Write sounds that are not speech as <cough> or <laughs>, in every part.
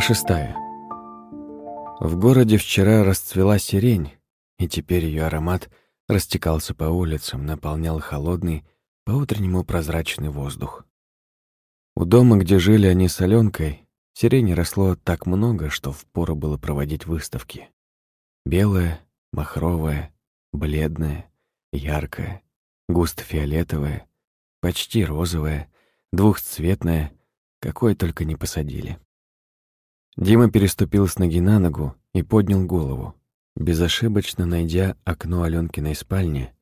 Шестая. В городе вчера расцвела сирень, и теперь ее аромат растекался по улицам, наполнял холодный, по-утреннему прозрачный воздух. У дома, где жили они с Аленкой, сирени росло так много, что впору было проводить выставки. Белая, махровая, бледная, яркая, густо-фиолетовая, почти розовая, двухцветная, какой только не посадили. Дима переступил с ноги на ногу и поднял голову. Безошибочно найдя окно Аленкиной спальни,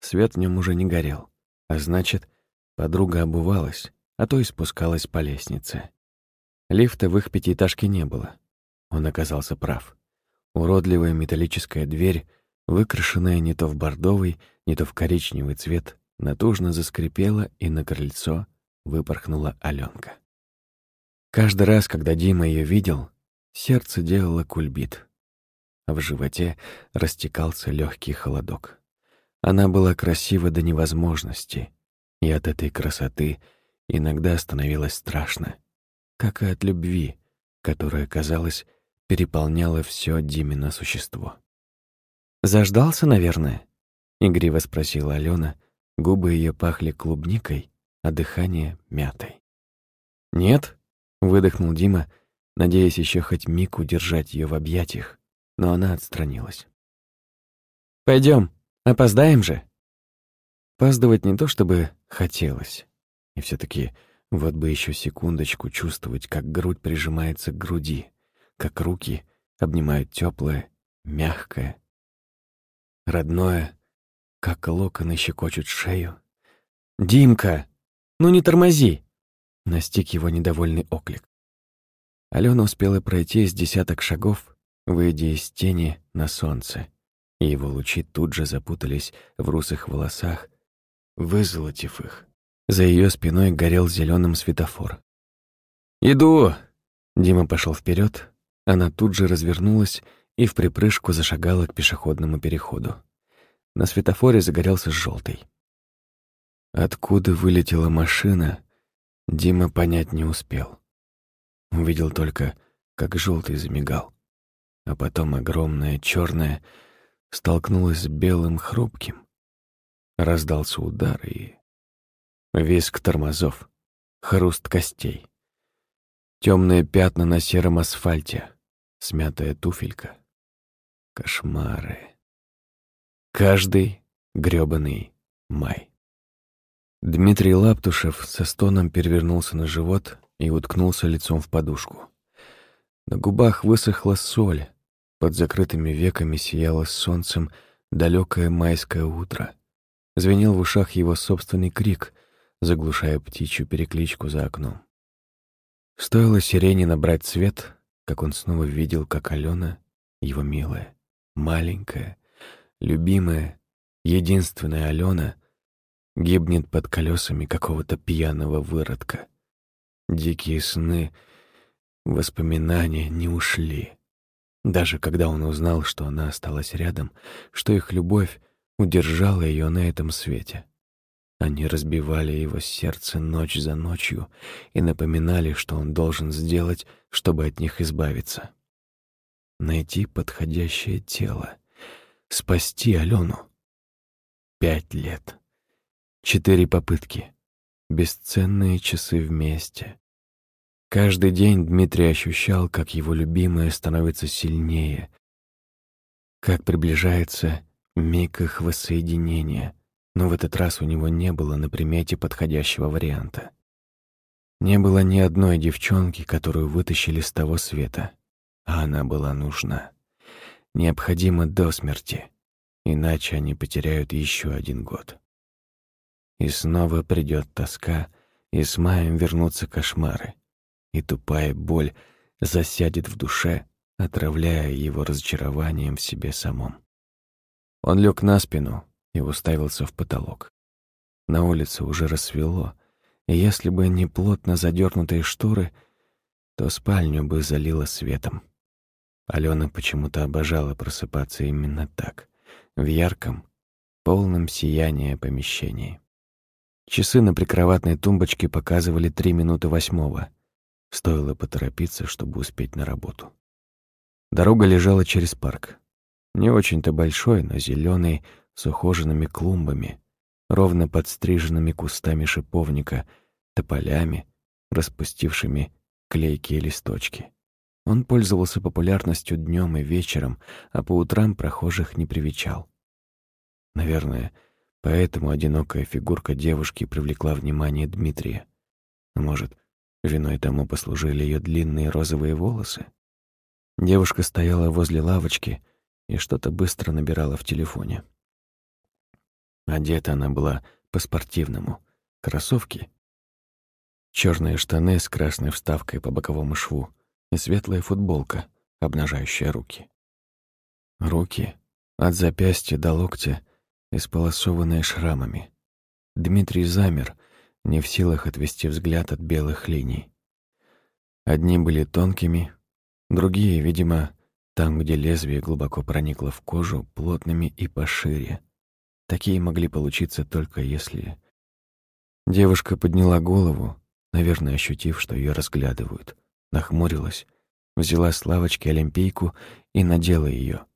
свет в нем уже не горел, а значит, подруга обувалась, а то и спускалась по лестнице. Лифта в их пятиэтажке не было. Он оказался прав. Уродливая металлическая дверь, выкрашенная не то в бордовый, не то в коричневый цвет, натужно заскрипела, и на крыльцо выпорхнула Аленка. Каждый раз, когда Дима ее видел, сердце делало кульбит, в животе растекался легкий холодок. Она была красива до невозможности, и от этой красоты иногда становилось страшно, как и от любви, которая, казалось, переполняла все Димино существо. «Заждался, наверное?» — игриво спросила Алена. Губы ее пахли клубникой, а дыхание — мятой. «Нет?» Выдохнул Дима, надеясь еще хоть миг удержать ее в объятиях, но она отстранилась. Пойдем, опоздаем же. Опаздывать не то чтобы хотелось, и все таки вот бы еще секундочку чувствовать, как грудь прижимается к груди, как руки обнимают теплое, мягкое, родное, как локоны щекочут шею. «Димка, ну не тормози!» Настиг его недовольный оклик. Алена успела пройти с десяток шагов, выйдя из тени на солнце, и его лучи тут же запутались в русых волосах, вызолотив их. За ее спиной горел зеленым светофор. «Иду!» Дима пошел вперед, она тут же развернулась и в припрыжку зашагала к пешеходному переходу. На светофоре загорелся желтый. Откуда вылетела машина, Дима понять не успел. Увидел только, как желтый замигал, а потом огромное черное столкнулось с белым хрупким. Раздался удар и... Виск тормозов, хруст костей. Темные пятна на сером асфальте, смятая туфелька. Кошмары. Каждый грёбаный май. Дмитрий Лаптушев со стоном перевернулся на живот и уткнулся лицом в подушку. На губах высохла соль, под закрытыми веками сияло солнцем далекое майское утро. Звенел в ушах его собственный крик, заглушая птичью перекличку за окном. Стоило сирене набрать цвет, как он снова видел, как Алена, его милая, маленькая, любимая, единственная Алена — гибнет под колесами какого-то пьяного выродка. Дикие сны, воспоминания не ушли. Даже когда он узнал, что она осталась рядом, что их любовь удержала ее на этом свете. Они разбивали его сердце ночь за ночью и напоминали, что он должен сделать, чтобы от них избавиться. Найти подходящее тело, спасти Алену. Пять лет. Четыре попытки. Бесценные часы вместе. Каждый день Дмитрий ощущал, как его любимая становится сильнее, как приближается миг их воссоединения, но в этот раз у него не было на примете подходящего варианта. Не было ни одной девчонки, которую вытащили с того света, а она была нужна. Необходима до смерти, иначе они потеряют еще один год. И снова придет тоска, и с маем вернутся кошмары. И тупая боль засядет в душе, отравляя его разочарованием в себе самом. Он лег на спину и уставился в потолок. На улице уже рассвело, и если бы не плотно задернутые шторы, то спальню бы залило светом. Алена почему-то обожала просыпаться именно так, в ярком, полном сиянии помещении. Часы на прикроватной тумбочке показывали три минуты восьмого. Стоило поторопиться, чтобы успеть на работу. Дорога лежала через парк. Не очень-то большой, но зеленый, с ухоженными клумбами, ровно подстриженными кустами шиповника, тополями, распустившими клейкие листочки. Он пользовался популярностью днем и вечером, а по утрам прохожих не привечал. Наверное, поэтому одинокая фигурка девушки привлекла внимание Дмитрия. Может, виной тому послужили ее длинные розовые волосы? Девушка стояла возле лавочки и что-то быстро набирала в телефоне. Одета она была по-спортивному. Кроссовки, черные штаны с красной вставкой по боковому шву и светлая футболка, обнажающая руки. Руки от запястья до локтя, исполосованные шрамами. Дмитрий замер, не в силах отвести взгляд от белых линий. Одни были тонкими, другие, видимо, там, где лезвие глубоко проникло в кожу, плотными и пошире. Такие могли получиться только если... Девушка подняла голову, наверное, ощутив, что ее разглядывают, нахмурилась, взяла с лавочки олимпийку и надела ее.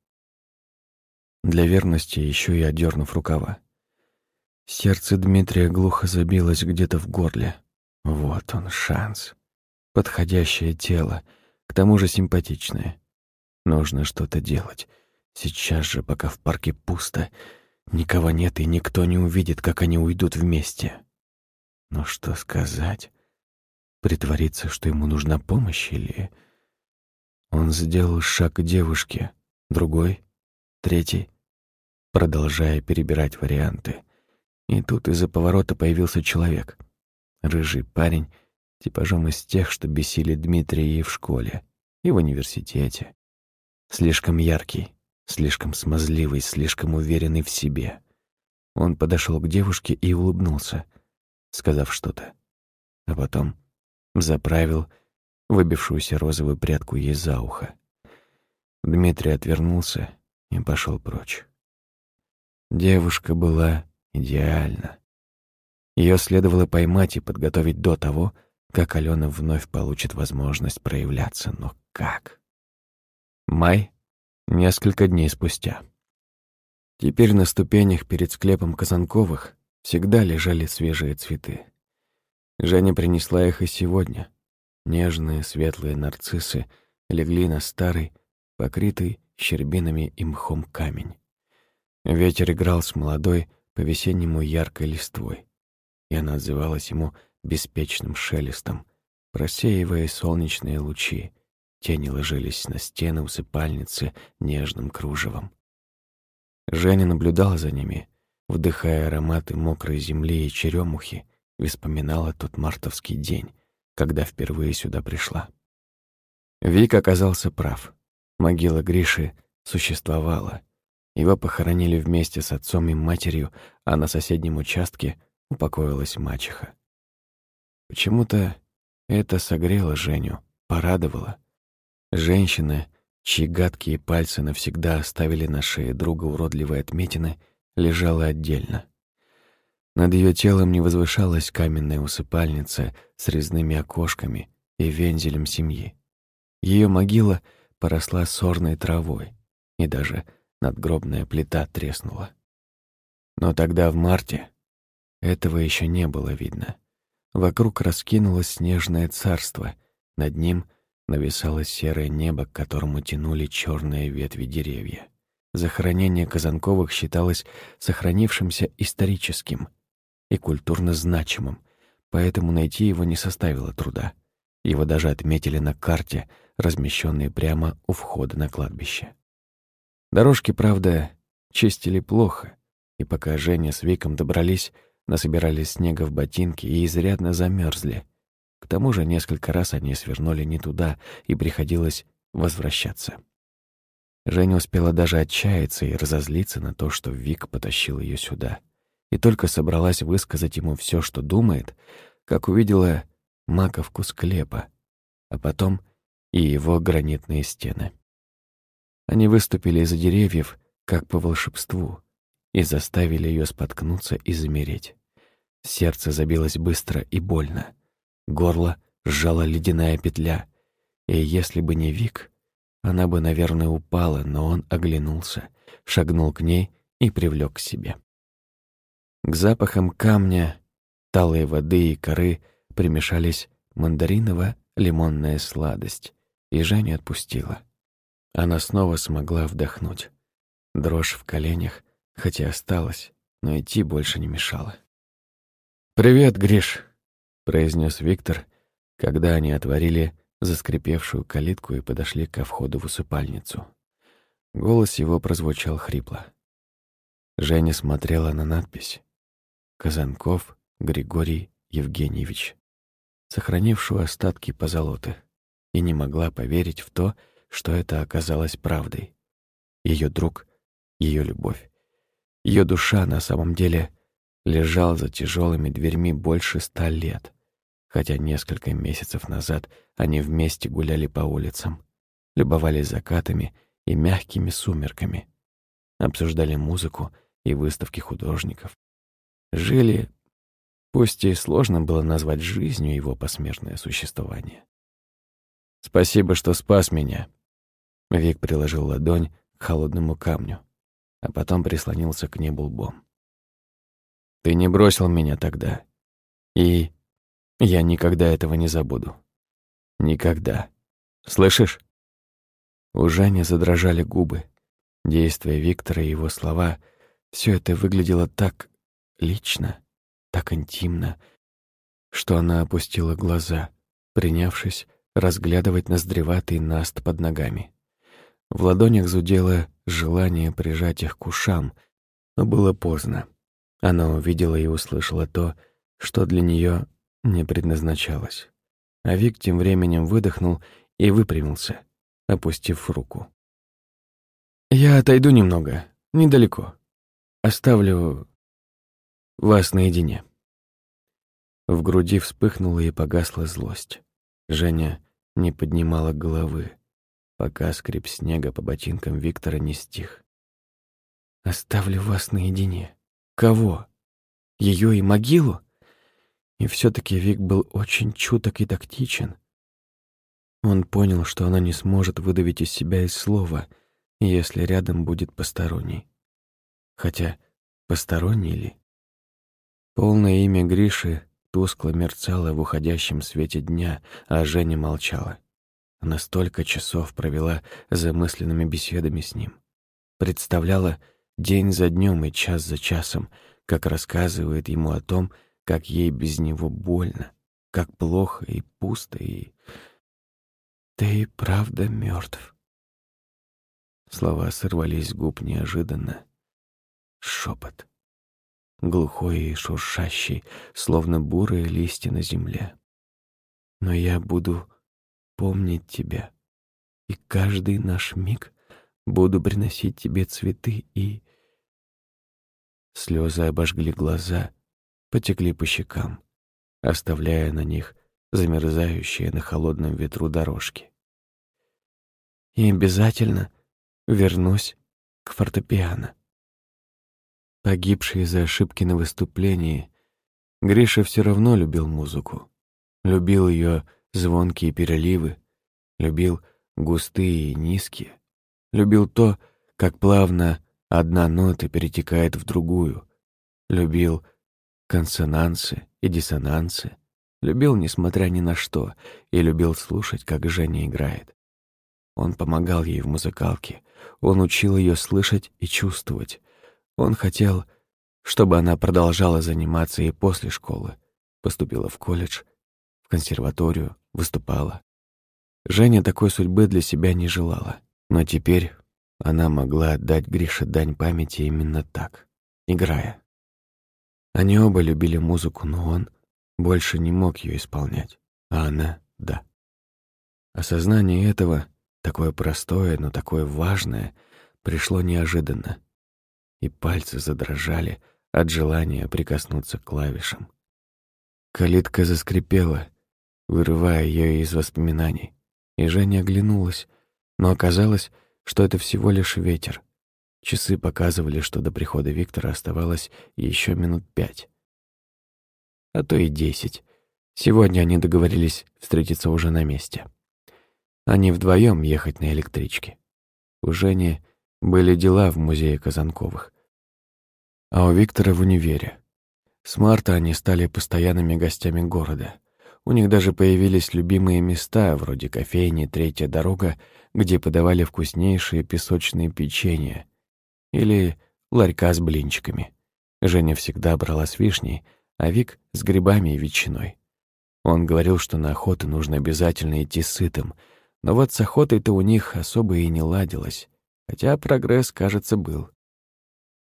Для верности еще и одернув рукава. Сердце Дмитрия глухо забилось где-то в горле. Вот он, шанс. Подходящее тело, к тому же симпатичное. Нужно что-то делать. Сейчас же, пока в парке пусто, никого нет и никто не увидит, как они уйдут вместе. Но что сказать? Притвориться, что ему нужна помощь или... Он сделал шаг к девушке, другой, третий, продолжая перебирать варианты. И тут из-за поворота появился человек. Рыжий парень, типажом из тех, что бесили Дмитрия и в школе, и в университете. Слишком яркий, слишком смазливый, слишком уверенный в себе. Он подошел к девушке и улыбнулся, сказав что-то. А потом заправил выбившуюся розовую прядку ей за ухо. Дмитрий отвернулся и пошел прочь. Девушка была идеальна. Ее следовало поймать и подготовить до того, как Алена вновь получит возможность проявляться. Но как? Май несколько дней спустя. Теперь на ступенях перед склепом Казанковых всегда лежали свежие цветы. Женя принесла их и сегодня. Нежные светлые нарциссы легли на старый, покрытый щербинами и мхом камень. Ветер играл с молодой, по-весеннему яркой листвой, и она отзывалась ему беспечным шелестом, просеивая солнечные лучи, Тени ложились на стены усыпальницы нежным кружевом. Женя наблюдала за ними, вдыхая ароматы мокрой земли и черемухи, и вспоминала тот мартовский день, когда впервые сюда пришла. Вик оказался прав. Могила Гриши существовала. Его похоронили вместе с отцом и матерью, а на соседнем участке упокоилась мачеха. Почему-то это согрело Женю, порадовало. Женщина, чьи гадкие пальцы навсегда оставили на шее друга уродливые отметины, лежала отдельно. Над ее телом не возвышалась каменная усыпальница с резными окошками и вензелем семьи. Ее могила поросла сорной травой, и даже надгробная плита треснула. Но тогда, в марте, этого еще не было видно. Вокруг раскинулось снежное царство, над ним — нависало серое небо, к которому тянули черные ветви деревья. Захоронение Казанковых считалось сохранившимся историческим и культурно значимым, поэтому найти его не составило труда. Его даже отметили на карте, размещенной прямо у входа на кладбище. Дорожки, правда, чистили плохо, и пока Женя с Виком добрались, насобирали снега в ботинки и изрядно замерзли, к тому же несколько раз они свернули не туда, и приходилось возвращаться. Женя успела даже отчаяться и разозлиться на то, что Вик потащил ее сюда. И только собралась высказать ему все, что думает, как увидела маковку склепа, а потом и его гранитные стены. Они выступили из-за деревьев, как по волшебству, и заставили ее споткнуться и замереть. Сердце забилось быстро и больно. Горло сжала ледяная петля. И если бы не Вик, она бы, наверное, упала, но он оглянулся, шагнул к ней и привлек к себе. К запахам камня, талой воды и коры примешались мандариново-лимонная сладость, и Женя отпустила. Она снова смогла вдохнуть. Дрожь в коленях, хотя осталась, но идти больше не мешала. «Привет, Гриш», — произнес Виктор, когда они отворили заскрипевшую калитку и подошли ко входу в усыпальницу. Голос его прозвучал хрипло. Женя смотрела на надпись «Казанков Григорий Евгеньевич», сохранившую остатки позолоты, и не могла поверить в то, что это оказалось правдой. Ее друг, ее любовь, ее душа на самом деле лежал за тяжелыми дверьми больше ста лет, хотя несколько месяцев назад они вместе гуляли по улицам, любовались закатами и мягкими сумерками, обсуждали музыку и выставки художников. Жили, пусть и сложно было назвать жизнью его посмертное существование. «Спасибо, что спас меня». Вик приложил ладонь к холодному камню, а потом прислонился к небу лбом. «Ты не бросил меня тогда, и я никогда этого не забуду. Никогда. Слышишь?» У Жани задрожали губы. Действия Виктора и его слова — все это выглядело так лично, так интимно, что она опустила глаза, принявшись разглядывать ноздреватый наст под ногами. В ладонях зудело желание прижать их к ушам, но было поздно. Она увидела и услышала то, что для нее не предназначалось. А Вик тем временем выдохнул и выпрямился, опустив руку. «Я отойду немного, недалеко. Оставлю вас наедине». В груди вспыхнула и погасла злость. Женя не поднимала головы, пока скрип снега по ботинкам Виктора не стих. «Оставлю вас наедине. Кого? Ее и могилу?» И все таки Вик был очень чуток и тактичен. Он понял, что она не сможет выдавить из себя и слова, если рядом будет посторонний. Хотя посторонний ли? Полное имя Гриши тускло мерцала в уходящем свете дня, а Женя молчала. Она столько часов провела за мысленными беседами с ним. Представляла день за днем и час за часом, как рассказывает ему о том, как ей без него больно, как плохо и пусто, и... «Ты правда мертв. Слова сорвались с губ неожиданно. Шепот глухой и шуршащий, словно бурые листья на земле. Но я буду помнить тебя, и каждый наш миг буду приносить тебе цветы и... Слезы обожгли глаза, потекли по щекам, оставляя на них замерзающие на холодном ветру дорожки. И обязательно вернусь к фортепиано. Погибший из-за ошибки на выступлении, Гриша все равно любил музыку. Любил ее звонкие переливы, любил густые и низкие, любил то, как плавно одна нота перетекает в другую, любил консонансы и диссонансы, любил несмотря ни на что и любил слушать, как Женя играет. Он помогал ей в музыкалке, он учил ее слышать и чувствовать, он хотел, чтобы она продолжала заниматься и после школы. Поступила в колледж, в консерваторию, выступала. Женя такой судьбы для себя не желала. Но теперь она могла отдать Грише дань памяти именно так, играя. Они оба любили музыку, но он больше не мог ее исполнять, а она — да. Осознание этого, такое простое, но такое важное, пришло неожиданно и пальцы задрожали от желания прикоснуться к клавишам. Калитка заскрипела, вырывая ее из воспоминаний, и Женя оглянулась, но оказалось, что это всего лишь ветер. Часы показывали, что до прихода Виктора оставалось еще минут пять. А то и десять, Сегодня они договорились встретиться уже на месте. Они вдвоем ехать на электричке. У Жени были дела в музее Казанковых, а у Виктора в универе. С марта они стали постоянными гостями города. У них даже появились любимые места, вроде кофейни «Третья дорога», где подавали вкуснейшие песочные печенья, или ларька с блинчиками. Женя всегда брала с вишней, а Вик — с грибами и ветчиной. Он говорил, что на охоту нужно обязательно идти сытым, но вот с охотой-то у них особо и не ладилось, хотя прогресс, кажется, был.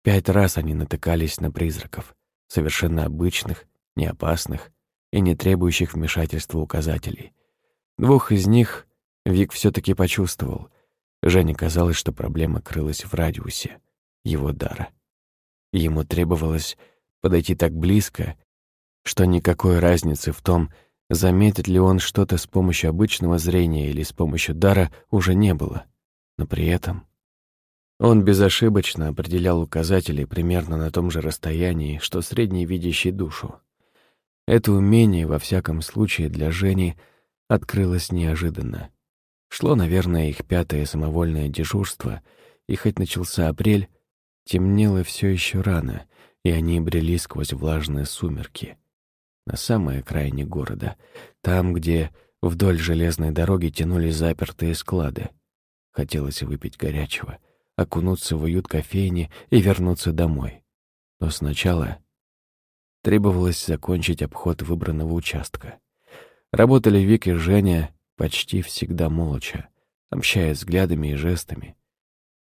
Пять раз они натыкались на призраков, совершенно обычных, неопасных и не требующих вмешательства указателей. Двух из них Вик все таки почувствовал. Жене казалось, что проблема крылась в радиусе его дара. Ему требовалось подойти так близко, что никакой разницы в том, заметит ли он что-то с помощью обычного зрения или с помощью дара, уже не было. Но при этом он безошибочно определял указатели примерно на том же расстоянии, что средний видящий душу. Это умение, во всяком случае, для Жени открылось неожиданно. Шло, наверное, их пятое самовольное дежурство, и хоть начался апрель, Темнело все еще рано, и они брели сквозь влажные сумерки. На самой окраине города, там, где вдоль железной дороги тянулись запертые склады. Хотелось выпить горячего, окунуться в уют кофейни и вернуться домой. Но сначала требовалось закончить обход выбранного участка. Работали Вик и Женя почти всегда молча, общаясь взглядами и жестами.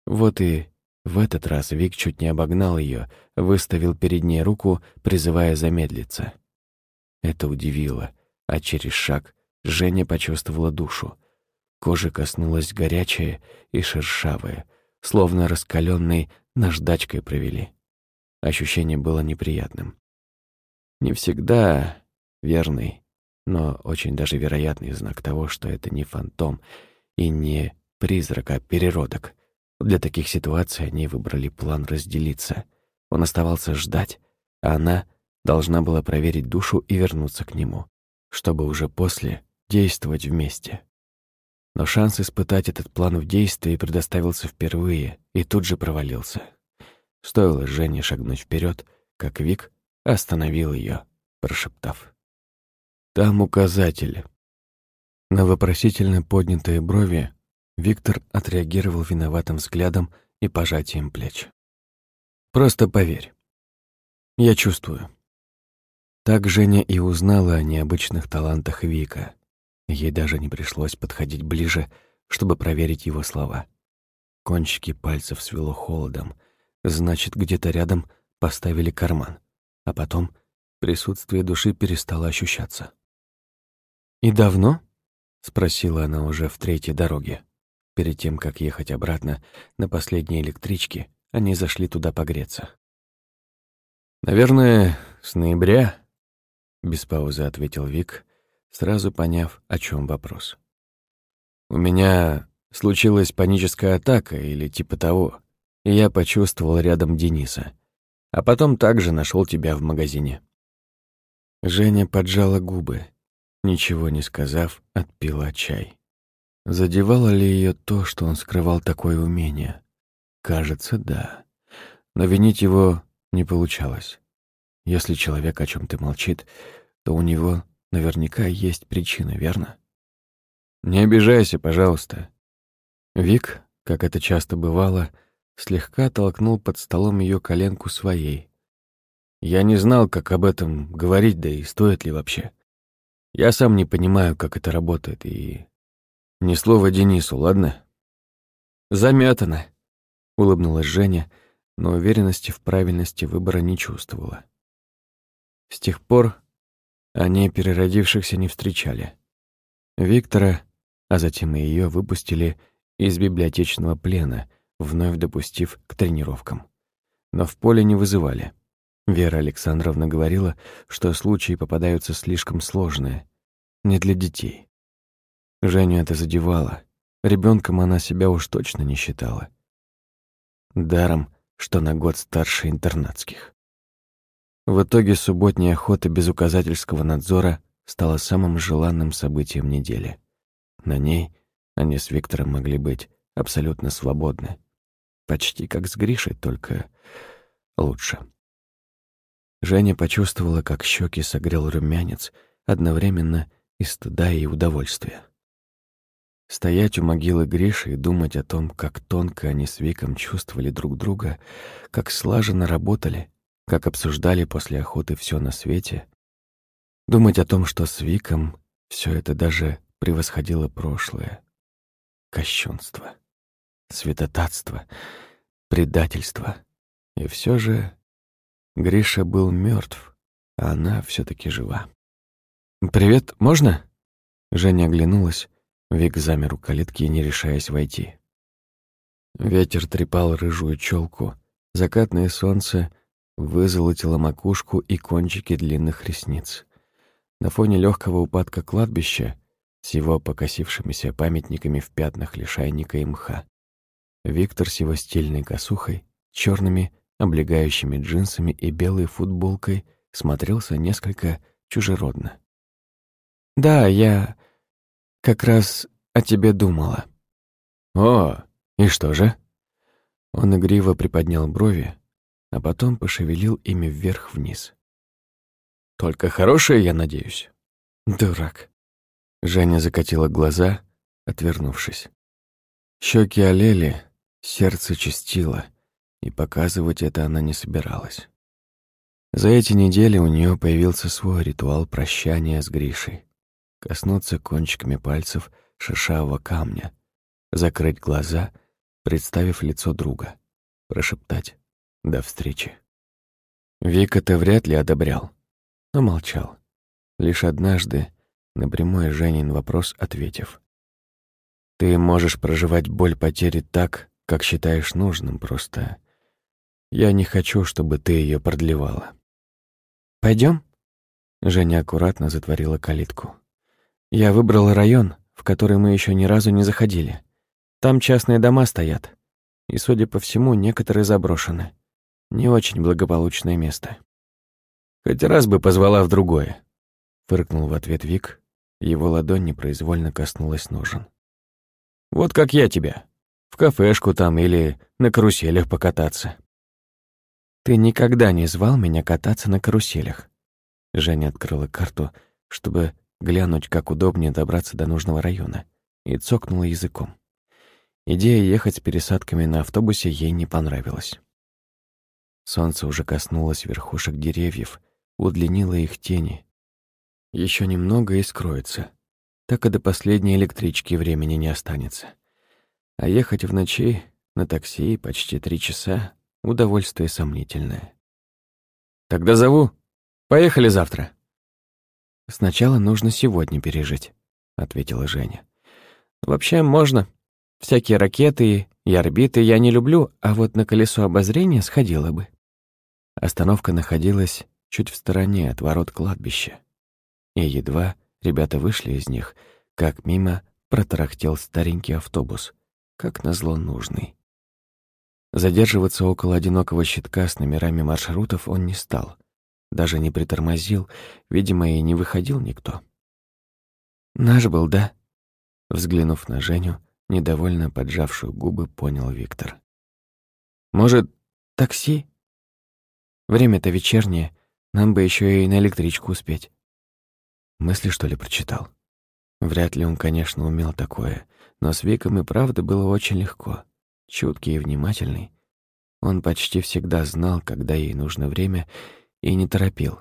Вот и в этот раз Вик чуть не обогнал ее, выставил перед ней руку, призывая замедлиться. Это удивило, а через шаг Женя почувствовала душу. Кожа коснулась горячая и шершавая, словно раскаленной наждачкой провели. Ощущение было неприятным. Не всегда верный, но очень даже вероятный знак того, что это не фантом и не призрак, а переродок. Для таких ситуаций они выбрали план разделиться. Он оставался ждать, а она должна была проверить душу и вернуться к нему, чтобы уже после действовать вместе. Но шанс испытать этот план в действии предоставился впервые и тут же провалился. Стоило Жене шагнуть вперед, как Вик остановил ее, прошептав. «Там указатель». На вопросительно поднятые брови Виктор отреагировал виноватым взглядом и пожатием плеч. «Просто поверь. Я чувствую». Так Женя и узнала о необычных талантах Вика. Ей даже не пришлось подходить ближе, чтобы проверить его слова. Кончики пальцев свело холодом. Значит, где-то рядом поставили карман. А потом присутствие души перестало ощущаться. «И давно?» — спросила она уже в третьей дороге. Перед тем, как ехать обратно, на последней электричке они зашли туда погреться. «Наверное, с ноября», — без паузы ответил Вик, сразу поняв, о чем вопрос. «У меня случилась паническая атака или типа того, и я почувствовал рядом Дениса, а потом также нашел тебя в магазине». Женя поджала губы, ничего не сказав, отпила чай. Задевало ли ее то, что он скрывал такое умение? Кажется, да. Но винить его не получалось. Если человек о чем то молчит, то у него наверняка есть причина, верно? Не обижайся, пожалуйста. Вик, как это часто бывало, слегка толкнул под столом ее коленку своей. Я не знал, как об этом говорить, да и стоит ли вообще. Я сам не понимаю, как это работает, и ни слова Денису, ладно? Заметано, улыбнулась Женя, но уверенности в правильности выбора не чувствовала. С тех пор они переродившихся не встречали. Виктора, а затем и ее выпустили из библиотечного плена, вновь допустив к тренировкам. Но в поле не вызывали. Вера Александровна говорила, что случаи попадаются слишком сложные, не для детей. Женю это задевало. Ребенком она себя уж точно не считала. Даром, что на год старше интернатских. В итоге субботняя охота без указательского надзора стала самым желанным событием недели. На ней они с Виктором могли быть абсолютно свободны. Почти как с Гришей, только лучше. Женя почувствовала, как щеки согрел румянец, одновременно и стыда, и удовольствия. Стоять у могилы Гриши и думать о том, как тонко они с Виком чувствовали друг друга, как слаженно работали, как обсуждали после охоты все на свете. Думать о том, что с Виком все это даже превосходило прошлое. Кощунство, святотатство, предательство. И все же Гриша был мертв, а она все таки жива. «Привет, можно?» Женя оглянулась. Вик замер у калитки, не решаясь войти. Ветер трепал рыжую челку. Закатное солнце вызолотило макушку и кончики длинных ресниц. На фоне легкого упадка кладбища с его покосившимися памятниками в пятнах лишайника и мха. Виктор с его стильной косухой, черными облегающими джинсами и белой футболкой смотрелся несколько чужеродно. «Да, я как раз о тебе думала». «О, и что же?» Он игриво приподнял брови, а потом пошевелил ими вверх-вниз. «Только хорошее, я надеюсь?» «Дурак». Женя закатила глаза, отвернувшись. Щеки олели, сердце чистило — и показывать это она не собиралась. За эти недели у нее появился свой ритуал прощания с Гришей. Коснуться кончиками пальцев шершавого камня, закрыть глаза, представив лицо друга, прошептать «До встречи». Вика-то вряд ли одобрял, но молчал. Лишь однажды, на прямой Женин вопрос ответив. «Ты можешь проживать боль потери так, как считаешь нужным, просто я не хочу, чтобы ты ее продлевала. Пойдем? Женя аккуратно затворила калитку. Я выбрала район, в который мы еще ни разу не заходили. Там частные дома стоят. И, судя по всему, некоторые заброшены. Не очень благополучное место. Хоть раз бы позвала в другое. Фыркнул в ответ Вик. Его ладонь непроизвольно коснулась ножен. Вот как я тебя. В кафешку там или на каруселях покататься. Ты никогда не звал меня кататься на каруселях. Женя открыла карту, чтобы глянуть, как удобнее добраться до нужного района, и цокнула языком. Идея ехать с пересадками на автобусе ей не понравилась. Солнце уже коснулось верхушек деревьев, удлинило их тени. Еще немного и скроется. Так и до последней электрички времени не останется. А ехать в ночи на такси почти три часа Удовольствие сомнительное. Тогда зову. Поехали завтра. Сначала нужно сегодня пережить, ответила Женя. Вообще можно. Всякие ракеты и орбиты я не люблю, а вот на колесо обозрения сходила бы. Остановка находилась чуть в стороне от ворот кладбища. И едва ребята вышли из них, как мимо протарахтел старенький автобус, как назло нужный. Задерживаться около одинокого щитка с номерами маршрутов он не стал. Даже не притормозил, видимо, и не выходил никто. «Наш был, да?» Взглянув на Женю, недовольно поджавшую губы, понял Виктор. «Может, такси? Время-то вечернее, нам бы еще и на электричку успеть». Мысли, что ли, прочитал? Вряд ли он, конечно, умел такое, но с Виком и правда было очень легко чуткий и внимательный. Он почти всегда знал, когда ей нужно время, и не торопил.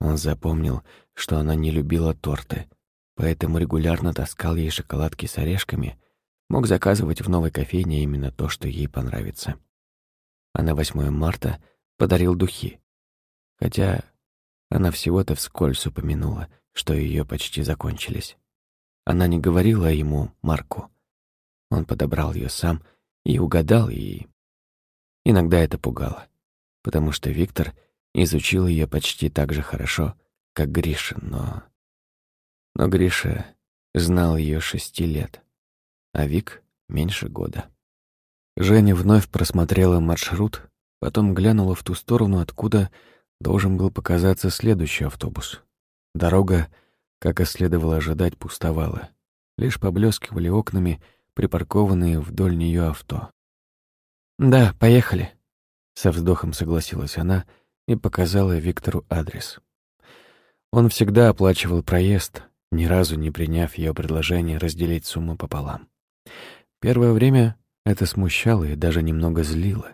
Он запомнил, что она не любила торты, поэтому регулярно таскал ей шоколадки с орешками, мог заказывать в новой кофейне именно то, что ей понравится. А на 8 марта подарил духи. Хотя она всего-то вскользь упомянула, что ее почти закончились. Она не говорила ему Марку. Он подобрал ее сам и угадал, и... Иногда это пугало, потому что Виктор изучил ее почти так же хорошо, как Гриша, но... Но Гриша знал ее шести лет, а Вик — меньше года. Женя вновь просмотрела маршрут, потом глянула в ту сторону, откуда должен был показаться следующий автобус. Дорога как и следовало ожидать, пустовала. Лишь поблескивали окнами припаркованные вдоль нее авто. «Да, поехали», — со вздохом согласилась она и показала Виктору адрес. Он всегда оплачивал проезд, ни разу не приняв ее предложение разделить сумму пополам. Первое время это смущало и даже немного злило.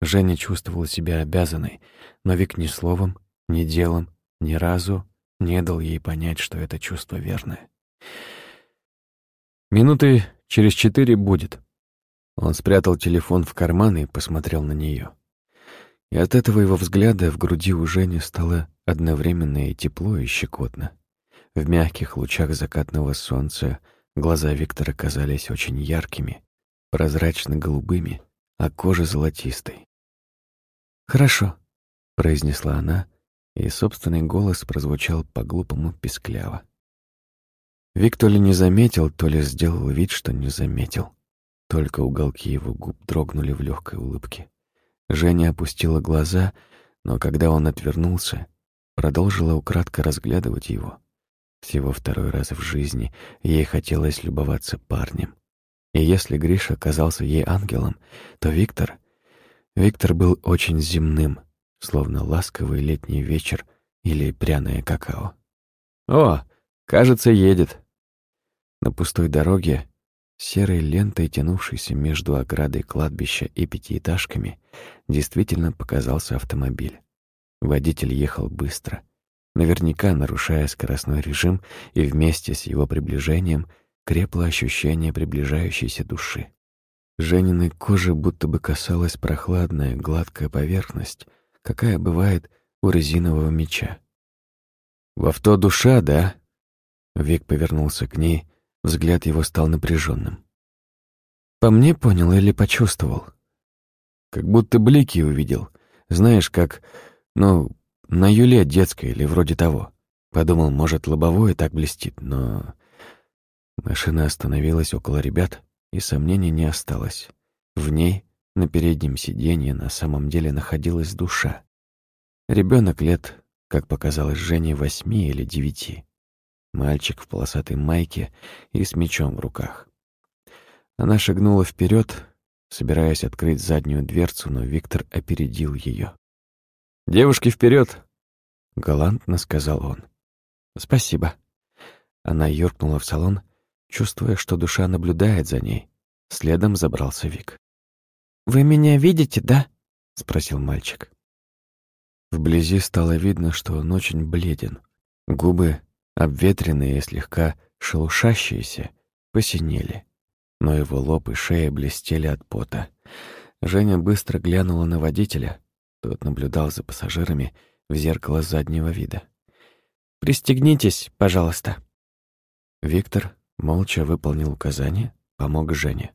Женя чувствовала себя обязанной, но Вик ни словом, ни делом, ни разу не дал ей понять, что это чувство верное. «Минуты через четыре будет». Он спрятал телефон в карман и посмотрел на нее. И от этого его взгляда в груди у Жени стало одновременно и тепло, и щекотно. В мягких лучах закатного солнца глаза Виктора казались очень яркими, прозрачно-голубыми, а кожа золотистой. «Хорошо», — произнесла она, и собственный голос прозвучал по-глупому пескляво. Вик то ли не заметил, то ли сделал вид, что не заметил. Только уголки его губ дрогнули в легкой улыбке. Женя опустила глаза, но когда он отвернулся, продолжила украдко разглядывать его. Всего второй раз в жизни ей хотелось любоваться парнем. И если Гриша оказался ей ангелом, то Виктор... Виктор был очень земным, словно ласковый летний вечер или пряное какао. «О, кажется, едет». На пустой дороге, серой лентой, тянувшейся между оградой кладбища и пятиэтажками, действительно показался автомобиль. Водитель ехал быстро, наверняка нарушая скоростной режим, и вместе с его приближением крепло ощущение приближающейся души. Жениной кожи будто бы касалась прохладная, гладкая поверхность, какая бывает у резинового меча. «В авто душа, да?» Вик повернулся к ней, взгляд его стал напряженным. «По мне понял или почувствовал?» «Как будто блики увидел. Знаешь, как, ну, на юле детской или вроде того. Подумал, может, лобовое так блестит, но...» Машина остановилась около ребят, и сомнений не осталось. В ней на переднем сиденье на самом деле находилась душа. Ребенок лет, как показалось Жене, восьми или девяти. Мальчик в полосатой майке и с мечом в руках. Она шагнула вперед, собираясь открыть заднюю дверцу, но Виктор опередил ее. «Девушки, вперед! галантно сказал он. «Спасибо». Она юркнула в салон, чувствуя, что душа наблюдает за ней. Следом забрался Вик. «Вы меня видите, да?» — спросил мальчик. Вблизи стало видно, что он очень бледен. Губы, обветренные и слегка шелушащиеся, посинели. Но его лоб и шея блестели от пота. Женя быстро глянула на водителя. Тот наблюдал за пассажирами в зеркало заднего вида. «Пристегнитесь, пожалуйста». Виктор молча выполнил указание, помог Жене.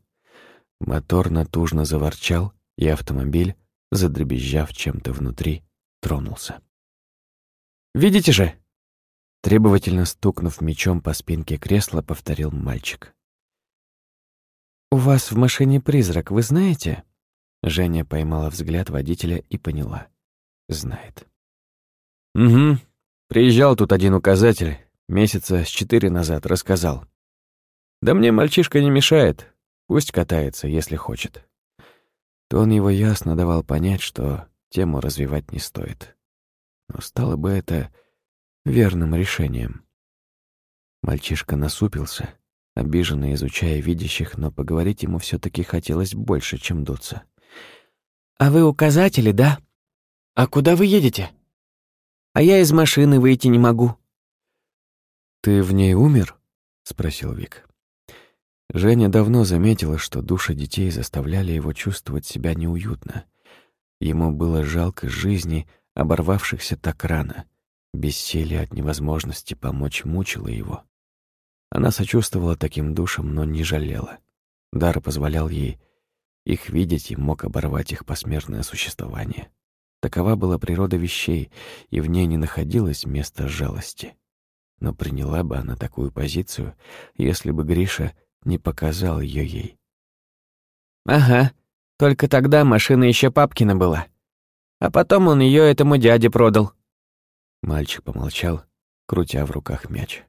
Мотор натужно заворчал, и автомобиль, задребезжав чем-то внутри, тронулся. «Видите же!» Требовательно стукнув мечом по спинке кресла, повторил мальчик. «У вас в машине призрак, вы знаете?» Женя поймала взгляд водителя и поняла. Знает. «Угу. Приезжал тут один указатель, месяца с четыре назад, рассказал. Да мне мальчишка не мешает, Пусть катается, если хочет. Тон его ясно давал понять, что тему развивать не стоит. Но стало бы это верным решением. Мальчишка насупился, обиженно изучая видящих, но поговорить ему все таки хотелось больше, чем дуться. «А вы указатели, да? А куда вы едете? А я из машины выйти не могу». «Ты в ней умер?» — спросил Вик. Женя давно заметила, что души детей заставляли его чувствовать себя неуютно. Ему было жалко жизни, оборвавшихся так рано. Бессилие от невозможности помочь мучило его. Она сочувствовала таким душам, но не жалела. Дар позволял ей их видеть и мог оборвать их посмертное существование. Такова была природа вещей, и в ней не находилось места жалости. Но приняла бы она такую позицию, если бы Гриша не показал ее ей. «Ага, только тогда машина еще папкина была. А потом он ее этому дяде продал». Мальчик помолчал, крутя в руках мяч.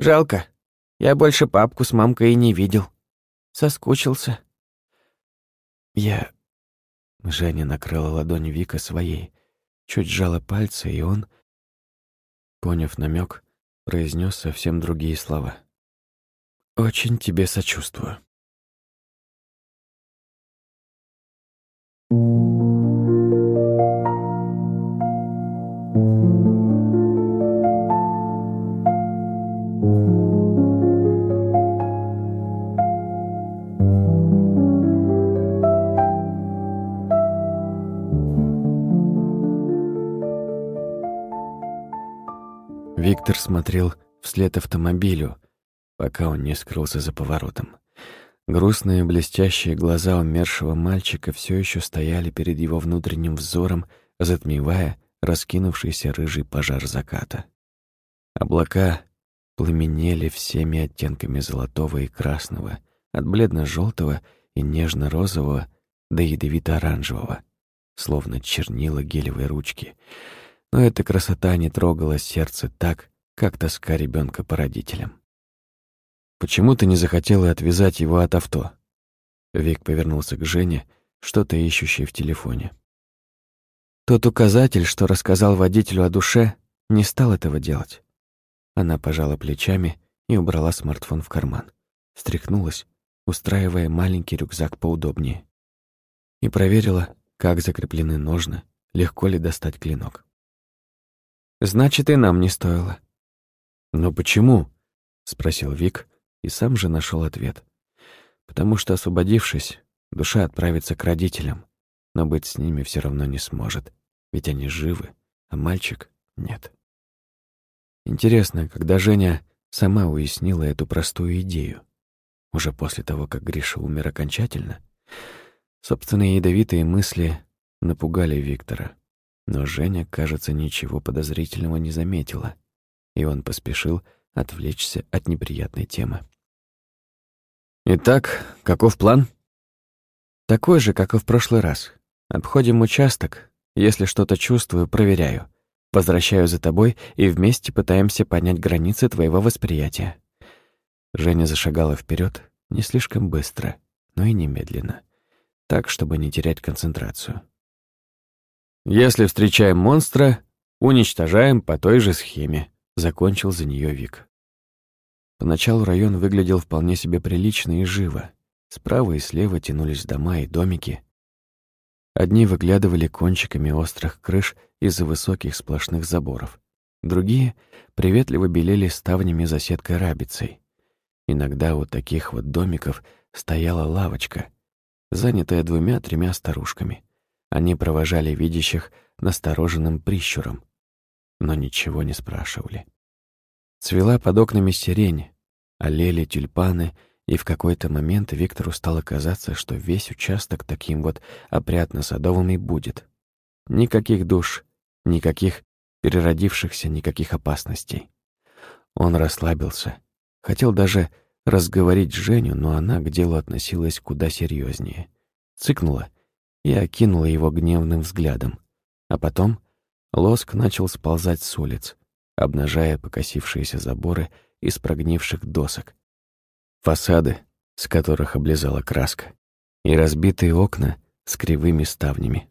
Жалко. Я больше папку с мамкой и не видел. Соскучился. Я... Женя накрыла ладонь Вика своей, чуть сжала пальцы, и он, поняв намек, произнес совсем другие слова. «Очень тебе сочувствую». Виктор смотрел вслед автомобилю, пока он не скрылся за поворотом. Грустные блестящие глаза умершего мальчика все еще стояли перед его внутренним взором, затмевая раскинувшийся рыжий пожар заката. Облака пламенели всеми оттенками золотого и красного, от бледно-желтого и нежно-розового до ядовито-оранжевого, словно чернила гелевой ручки — но эта красота не трогала сердце так, как тоска ребенка по родителям. «Почему ты не захотела отвязать его от авто?» Вик повернулся к Жене, что-то ищущей в телефоне. Тот указатель, что рассказал водителю о душе, не стал этого делать. Она пожала плечами и убрала смартфон в карман. Стряхнулась, устраивая маленький рюкзак поудобнее. И проверила, как закреплены ножны, легко ли достать клинок. Значит, и нам не стоило. «Но почему?» — спросил Вик, и сам же нашел ответ. «Потому что, освободившись, душа отправится к родителям, но быть с ними все равно не сможет, ведь они живы, а мальчик — нет». Интересно, когда Женя сама уяснила эту простую идею, уже после того, как Гриша умер окончательно, собственные ядовитые мысли напугали Виктора. Но Женя, кажется, ничего подозрительного не заметила, и он поспешил отвлечься от неприятной темы. «Итак, каков план?» «Такой же, как и в прошлый раз. Обходим участок, если что-то чувствую, проверяю. Возвращаю за тобой и вместе пытаемся понять границы твоего восприятия». Женя зашагала вперед не слишком быстро, но и немедленно, так, чтобы не терять концентрацию. Если встречаем монстра, уничтожаем по той же схеме, закончил за нее Вик. Поначалу район выглядел вполне себе прилично и живо. Справа и слева тянулись дома и домики. Одни выглядывали кончиками острых крыш из-за высоких сплошных заборов. Другие приветливо белели ставнями за сеткой рабицей. Иногда у таких вот домиков стояла лавочка, занятая двумя-тремя старушками — они провожали видящих настороженным прищуром, но ничего не спрашивали. Цвела под окнами сирень, олели тюльпаны, и в какой-то момент Виктору стало казаться, что весь участок таким вот опрятно-садовым и будет. Никаких душ, никаких переродившихся, никаких опасностей. Он расслабился. Хотел даже разговорить Женю, но она к делу относилась куда серьезнее. Цыкнула — и окинула его гневным взглядом. А потом лоск начал сползать с улиц, обнажая покосившиеся заборы из прогнивших досок. Фасады, с которых облизала краска, и разбитые окна с кривыми ставнями.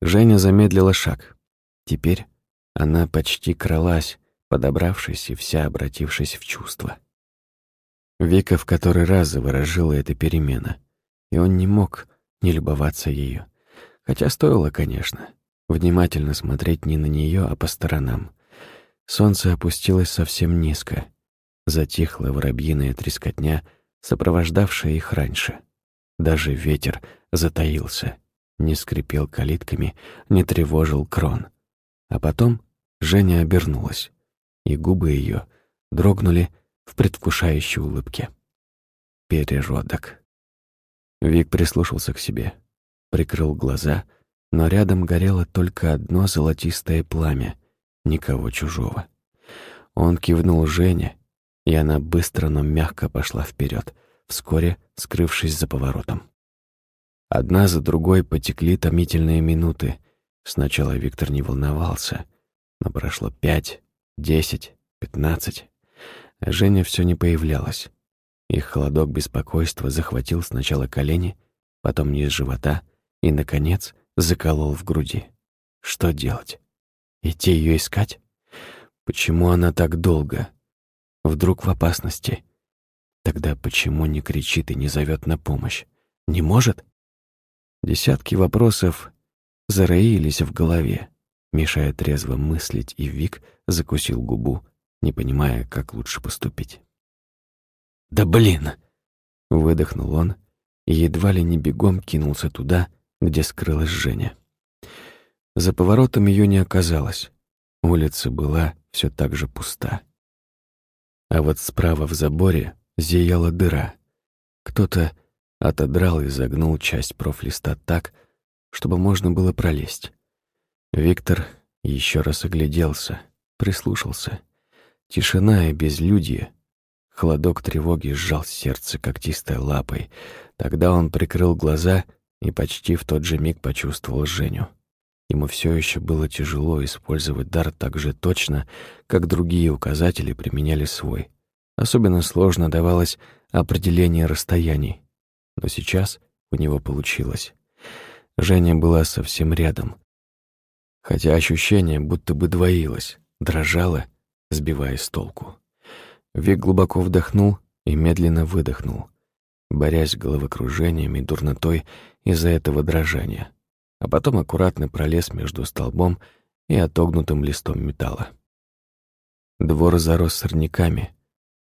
Женя замедлила шаг. Теперь она почти кралась, подобравшись и вся обратившись в чувство. Вика в который раз заворожила эта перемена, и он не мог не любоваться ею. Хотя стоило, конечно, внимательно смотреть не на нее, а по сторонам. Солнце опустилось совсем низко. Затихла воробьиная трескотня, сопровождавшая их раньше. Даже ветер затаился, не скрипел калитками, не тревожил крон. А потом Женя обернулась, и губы ее дрогнули в предвкушающей улыбке. Переродок. Вик прислушался к себе, прикрыл глаза, но рядом горело только одно золотистое пламя, никого чужого. Он кивнул Жене, и она быстро, но мягко пошла вперед, вскоре скрывшись за поворотом. Одна за другой потекли томительные минуты. Сначала Виктор не волновался, но прошло пять, десять, пятнадцать. Женя все не появлялась. Их холодок беспокойства захватил сначала колени, потом низ живота и, наконец, заколол в груди. Что делать? Идти ее искать? Почему она так долго? Вдруг в опасности? Тогда почему не кричит и не зовет на помощь? Не может? Десятки вопросов зароились в голове, мешая трезво мыслить, и Вик закусил губу, не понимая, как лучше поступить. «Да блин!» — выдохнул он и едва ли не бегом кинулся туда, где скрылась Женя. За поворотом ее не оказалось. Улица была все так же пуста. А вот справа в заборе зияла дыра. Кто-то отодрал и загнул часть профлиста так, чтобы можно было пролезть. Виктор еще раз огляделся, прислушался. Тишина и безлюдье. Холодок тревоги сжал сердце когтистой лапой. Тогда он прикрыл глаза и почти в тот же миг почувствовал Женю. Ему все еще было тяжело использовать дар так же точно, как другие указатели применяли свой. Особенно сложно давалось определение расстояний. Но сейчас у него получилось. Женя была совсем рядом. Хотя ощущение будто бы двоилось, дрожало, сбивая с толку. Вик глубоко вдохнул и медленно выдохнул, борясь с головокружением и дурнотой из-за этого дрожания, а потом аккуратно пролез между столбом и отогнутым листом металла. Двор зарос сорняками.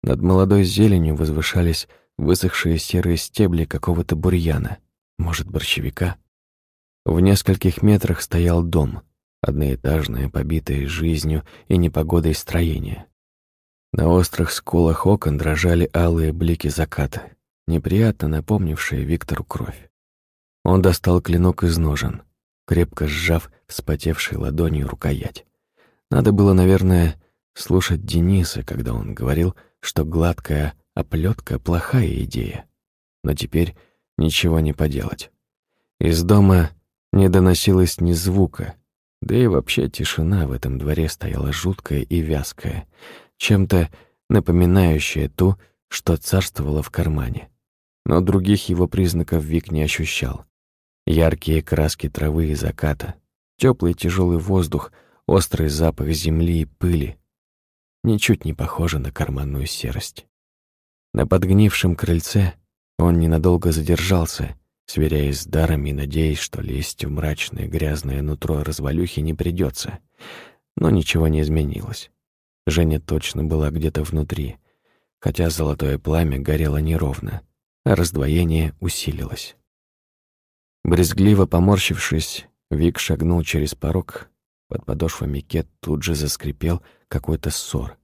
Над молодой зеленью возвышались высохшие серые стебли какого-то бурьяна, может, борщевика. В нескольких метрах стоял дом, одноэтажное, побитое жизнью и непогодой строение. На острых скулах окон дрожали алые блики заката, неприятно напомнившие Виктору кровь. Он достал клинок из ножен, крепко сжав вспотевшей ладонью рукоять. Надо было, наверное, слушать Дениса, когда он говорил, что гладкая оплетка — плохая идея. Но теперь ничего не поделать. Из дома не доносилось ни звука, да и вообще тишина в этом дворе стояла жуткая и вязкая, чем-то напоминающая ту, что царствовала в кармане. Но других его признаков Вик не ощущал. Яркие краски травы и заката, теплый тяжелый воздух, острый запах земли и пыли. Ничуть не похоже на карманную серость. На подгнившем крыльце он ненадолго задержался, сверяясь с даром и надеясь, что лезть в мрачное грязное нутро развалюхи не придется. Но ничего не изменилось. Женя точно была где-то внутри, хотя золотое пламя горело неровно, а раздвоение усилилось. Брезгливо поморщившись, Вик шагнул через порог. Под подошвами кет тут же заскрипел какой-то ссор,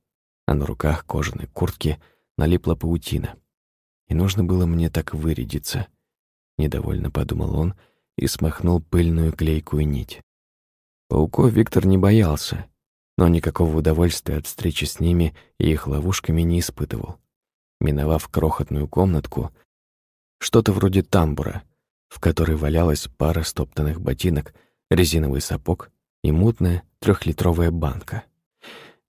а на руках кожаной куртки налипла паутина. И нужно было мне так вырядиться. Недовольно подумал он и смахнул пыльную клейкую нить. Пауков Виктор не боялся, но никакого удовольствия от встречи с ними и их ловушками не испытывал. Миновав крохотную комнатку, что-то вроде тамбура, в которой валялась пара стоптанных ботинок, резиновый сапог и мутная трехлитровая банка.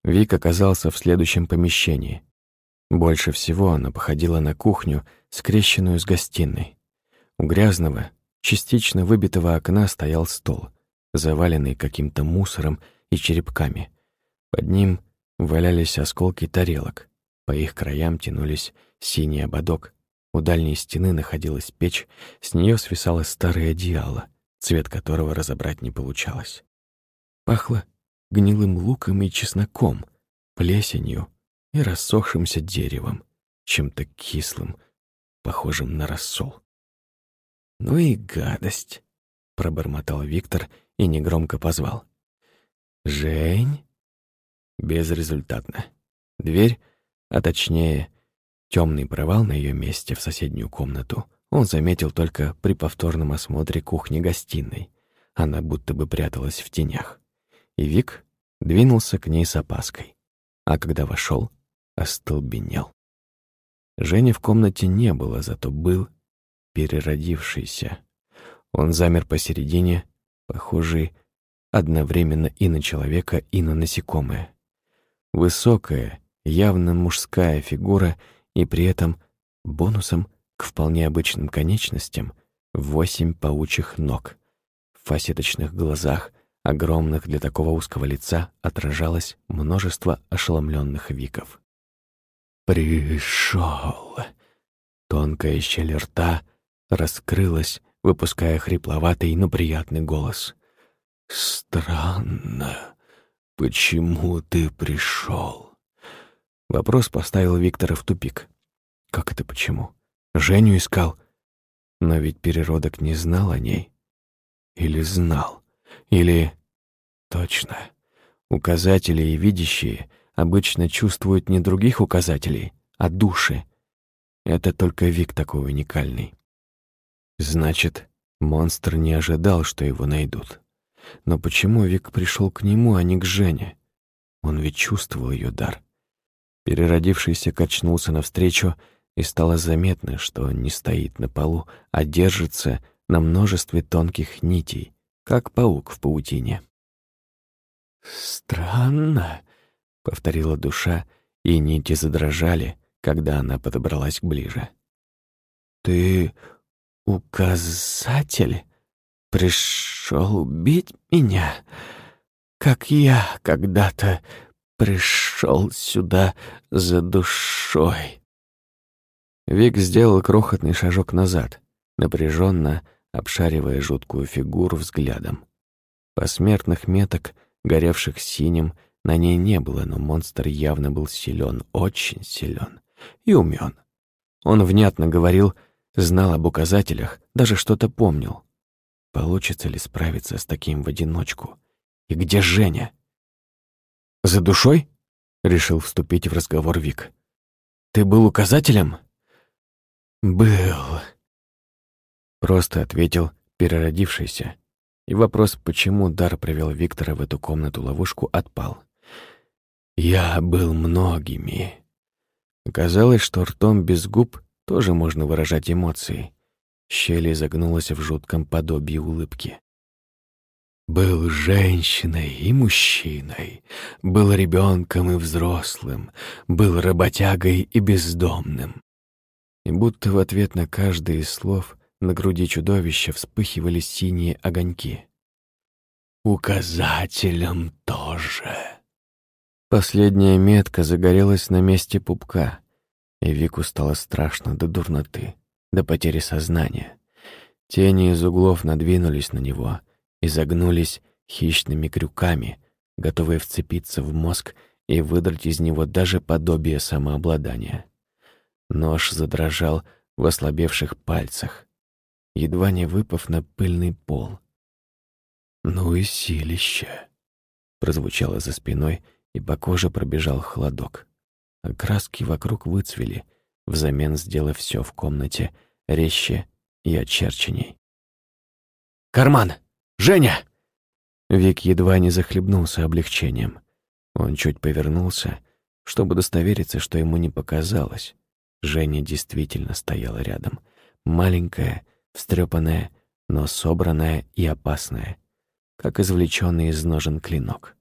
Вик оказался в следующем помещении. Больше всего она походила на кухню, скрещенную с гостиной. У грязного, частично выбитого окна стоял стол, заваленный каким-то мусором и черепками. Под ним валялись осколки тарелок, по их краям тянулись синий ободок. У дальней стены находилась печь, с нее свисало старое одеяло, цвет которого разобрать не получалось. Пахло гнилым луком и чесноком, плесенью и рассохшимся деревом, чем-то кислым, похожим на рассол. «Ну и гадость!» — пробормотал Виктор и негромко позвал. «Жень?» Безрезультатно. Дверь, а точнее, темный провал на ее месте в соседнюю комнату, он заметил только при повторном осмотре кухни-гостиной. Она будто бы пряталась в тенях. И Вик двинулся к ней с опаской. А когда вошел, остолбенел. Жени в комнате не было, зато был переродившийся. Он замер посередине, похожий одновременно и на человека, и на насекомое. Высокое, явно мужская фигура и при этом бонусом к вполне обычным конечностям восемь паучьих ног. В фасеточных глазах, огромных для такого узкого лица, отражалось множество ошеломленных виков. «Пришел!» Тонкая щель рта раскрылась, выпуская хрипловатый, но приятный голос. «Странно, почему ты пришел?» Вопрос поставил Виктора в тупик. «Как это почему? Женю искал?» Но ведь переродок не знал о ней. Или знал. Или... Точно. Указатели и видящие обычно чувствуют не других указателей, а души. Это только Вик такой уникальный. Значит, монстр не ожидал, что его найдут. Но почему Вик пришел к нему, а не к Жене? Он ведь чувствовал ее дар. Переродившийся качнулся навстречу, и стало заметно, что он не стоит на полу, а держится на множестве тонких нитей, как паук в паутине. «Странно», — повторила душа, и нити задрожали, когда она подобралась ближе. «Ты указатель пришел убить меня, как я когда-то пришел сюда за душой». Вик сделал крохотный шажок назад, напряженно обшаривая жуткую фигуру взглядом. Посмертных меток, горевших синим, на ней не было, но монстр явно был силен, очень силен и умен. Он внятно говорил, знал об указателях, даже что-то помнил. Получится ли справиться с таким в одиночку? И где Женя? «За душой?» — решил вступить в разговор Вик. «Ты был указателем?» «Был», — просто ответил переродившийся. И вопрос, почему дар привел Виктора в эту комнату-ловушку, отпал. «Я был многими». Оказалось, что ртом без губ тоже можно выражать эмоции. Щель изогнулась в жутком подобии улыбки. Был женщиной и мужчиной, был ребенком и взрослым, был работягой и бездомным. И будто в ответ на каждое из слов на груди чудовища вспыхивали синие огоньки. «Указателем тоже». Последняя метка загорелась на месте пупка, и Вику стало страшно до дурноты, до потери сознания. Тени из углов надвинулись на него и загнулись хищными крюками, готовые вцепиться в мозг и выдрать из него даже подобие самообладания. Нож задрожал в ослабевших пальцах, едва не выпав на пыльный пол. «Ну и силище!» прозвучало за спиной, и по коже пробежал холодок. А краски вокруг выцвели, взамен сделав все в комнате резче и очерченней. «Карман! Женя!» Вик едва не захлебнулся облегчением. Он чуть повернулся, чтобы удостовериться, что ему не показалось. Женя действительно стояла рядом. Маленькая, встрепанная, но собранная и опасная, как извлеченный из ножен клинок.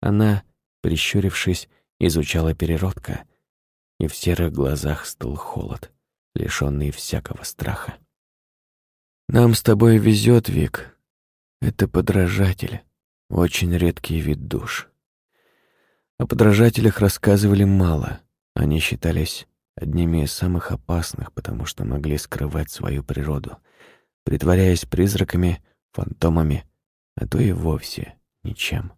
Она, прищурившись, изучала переродка, и в серых глазах стыл холод, лишённый всякого страха. «Нам с тобой везет, Вик. Это подражатель, очень редкий вид душ». О подражателях рассказывали мало, они считались одними из самых опасных, потому что могли скрывать свою природу, притворяясь призраками, фантомами, а то и вовсе ничем.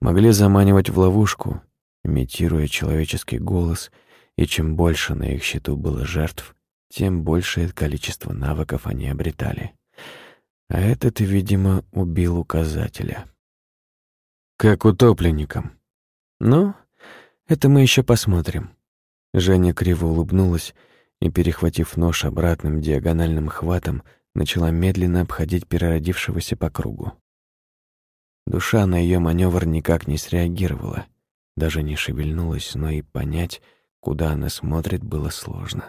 Могли заманивать в ловушку, имитируя человеческий голос, и чем больше на их счету было жертв, тем большее количество навыков они обретали. А этот, видимо, убил указателя. Как утопленникам. Ну, это мы еще посмотрим. Женя криво улыбнулась и, перехватив нож обратным диагональным хватом, начала медленно обходить переродившегося по кругу. Душа на ее маневр никак не среагировала, даже не шевельнулась, но и понять, куда она смотрит, было сложно.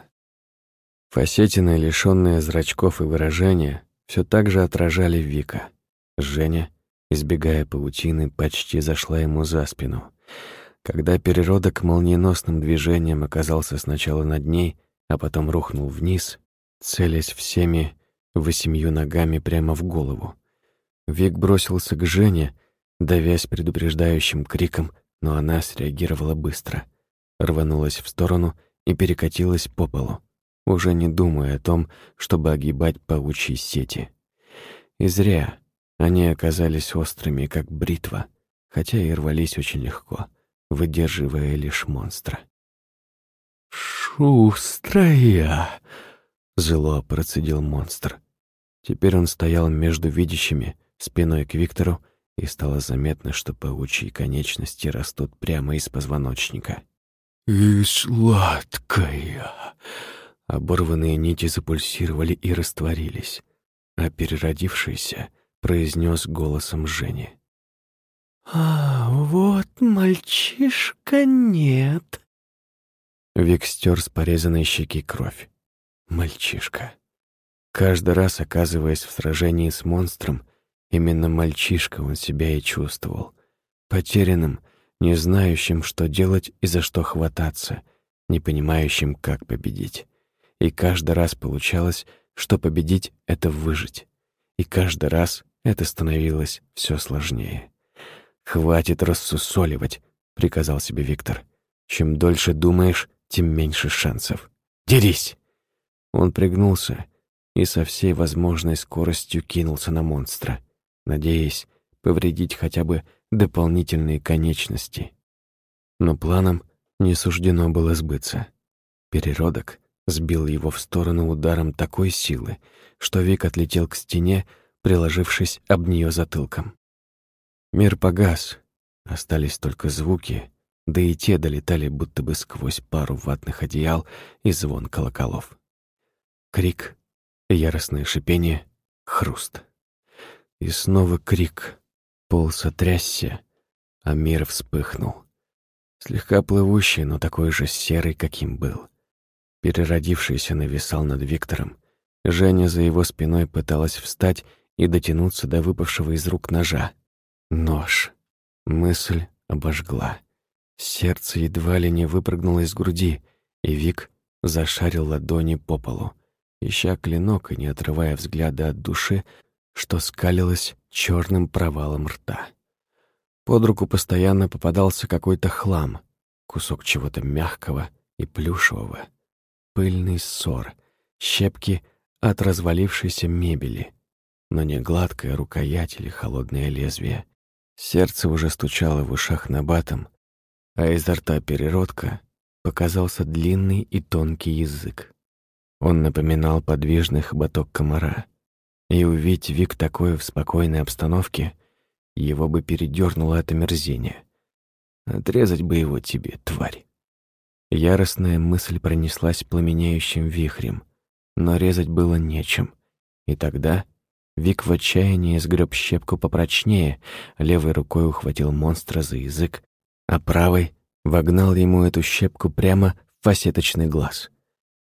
Фасетины, лишённые зрачков и выражения, все так же отражали Вика. Женя, избегая паутины, почти зашла ему за спину — Когда переродок молниеносным движением оказался сначала над ней, а потом рухнул вниз, целясь всеми восемью ногами прямо в голову. Вик бросился к Жене, давясь предупреждающим криком, но она среагировала быстро. Рванулась в сторону и перекатилась по полу, уже не думая о том, чтобы огибать паучьи сети. И зря они оказались острыми, как бритва, хотя и рвались очень легко, выдерживая лишь монстра. «Шустрая!» — зло процедил монстр. Теперь он стоял между видящими, спиной к Виктору, и стало заметно, что паучьи конечности растут прямо из позвоночника. «И сладкая!» Оборванные нити запульсировали и растворились, а переродившийся произнес голосом Жени. «А вот мальчишка нет!» Вик стер с порезанной щеки кровь. Мальчишка. Каждый раз, оказываясь в сражении с монстром, именно мальчишка он себя и чувствовал. Потерянным, не знающим, что делать и за что хвататься, не понимающим, как победить. И каждый раз получалось, что победить — это выжить. И каждый раз это становилось все сложнее. «Хватит рассусоливать», — приказал себе Виктор. «Чем дольше думаешь, тем меньше шансов. Дерись!» Он пригнулся и со всей возможной скоростью кинулся на монстра, надеясь повредить хотя бы дополнительные конечности. Но планом не суждено было сбыться. Переродок сбил его в сторону ударом такой силы, что Вик отлетел к стене, приложившись об нее затылком. Мир погас, остались только звуки, да и те долетали будто бы сквозь пару ватных одеял и звон колоколов. Крик Яростное шипение, хруст. И снова крик. Пол сотрясся, а мир вспыхнул. Слегка плывущий, но такой же серый, каким был. Переродившийся нависал над Виктором. Женя за его спиной пыталась встать и дотянуться до выпавшего из рук ножа. Нож. Мысль обожгла. Сердце едва ли не выпрыгнуло из груди, и Вик зашарил ладони по полу ища клинок и не отрывая взгляда от души, что скалилось черным провалом рта. Под руку постоянно попадался какой-то хлам, кусок чего-то мягкого и плюшевого, пыльный ссор, щепки от развалившейся мебели, но не гладкая рукоять или холодное лезвие. Сердце уже стучало в ушах набатом, а изо рта переродка показался длинный и тонкий язык. Он напоминал подвижный хоботок комара. И увидеть Вик такое в спокойной обстановке, его бы передёрнуло от омерзения. Отрезать бы его тебе, тварь. Яростная мысль пронеслась пламенеющим вихрем, но резать было нечем. И тогда Вик в отчаянии сгреб щепку попрочнее, левой рукой ухватил монстра за язык, а правой вогнал ему эту щепку прямо в фасеточный глаз —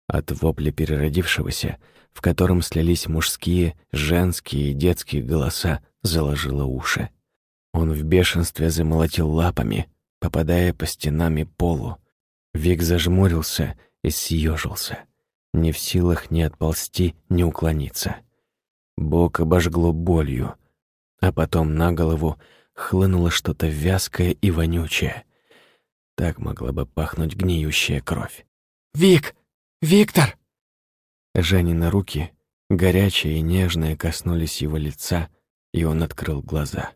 от вопля переродившегося, в котором слились мужские, женские и детские голоса, заложило уши. Он в бешенстве замолотил лапами, попадая по стенам и полу. Вик зажмурился и съежился, не в силах ни отползти, ни уклониться. Бок обожгло болью, а потом на голову хлынуло что-то вязкое и вонючее. Так могла бы пахнуть гниющая кровь. «Вик!» «Виктор!» Жанины руки, горячие и нежные, коснулись его лица, и он открыл глаза.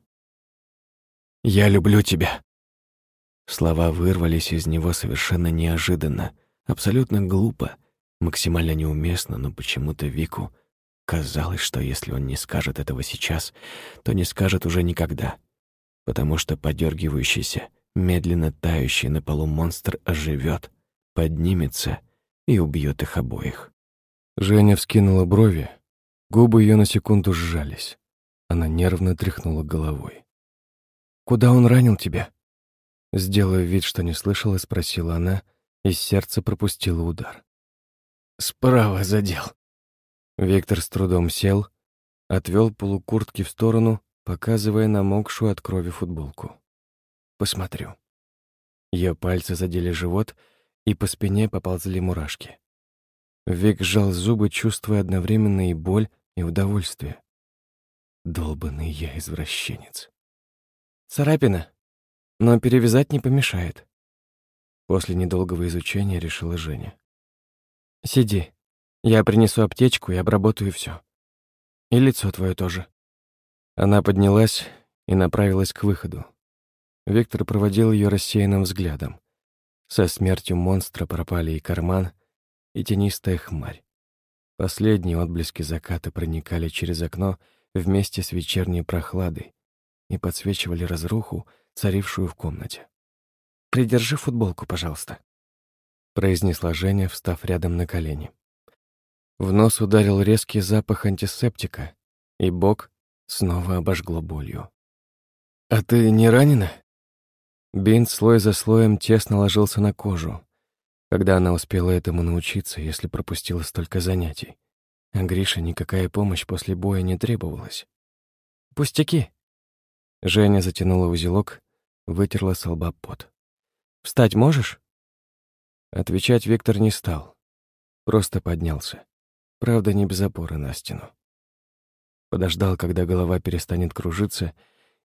«Я люблю тебя!» Слова вырвались из него совершенно неожиданно, абсолютно глупо, максимально неуместно, но почему-то Вику казалось, что если он не скажет этого сейчас, то не скажет уже никогда, потому что подергивающийся, медленно тающий на полу монстр оживет, поднимется и убьет их обоих. Женя вскинула брови, губы ее на секунду сжались. Она нервно тряхнула головой. «Куда он ранил тебя?» Сделав вид, что не слышала, спросила она, и сердце пропустило удар. «Справа задел». Виктор с трудом сел, отвел полукуртки в сторону, показывая намокшую от крови футболку. «Посмотрю». Ее пальцы задели живот, и по спине поползли мурашки. Вик сжал зубы, чувствуя одновременно и боль, и удовольствие. Долбанный я извращенец. Царапина, но перевязать не помешает. После недолгого изучения решила Женя. Сиди. Я принесу аптечку и обработаю все. И лицо твое тоже. Она поднялась и направилась к выходу. Виктор проводил ее рассеянным взглядом. Со смертью монстра пропали и карман, и тенистая хмарь. Последние отблески заката проникали через окно вместе с вечерней прохладой и подсвечивали разруху, царившую в комнате. «Придержи футболку, пожалуйста», — произнесла Женя, встав рядом на колени. В нос ударил резкий запах антисептика, и бок снова обожгло болью. «А ты не ранена?» Бинт слой за слоем тесно ложился на кожу. Когда она успела этому научиться, если пропустила столько занятий? А Грише никакая помощь после боя не требовалась. «Пустяки!» Женя затянула узелок, вытерла с лба пот. «Встать можешь?» Отвечать Виктор не стал. Просто поднялся. Правда, не без опоры на стену. Подождал, когда голова перестанет кружиться,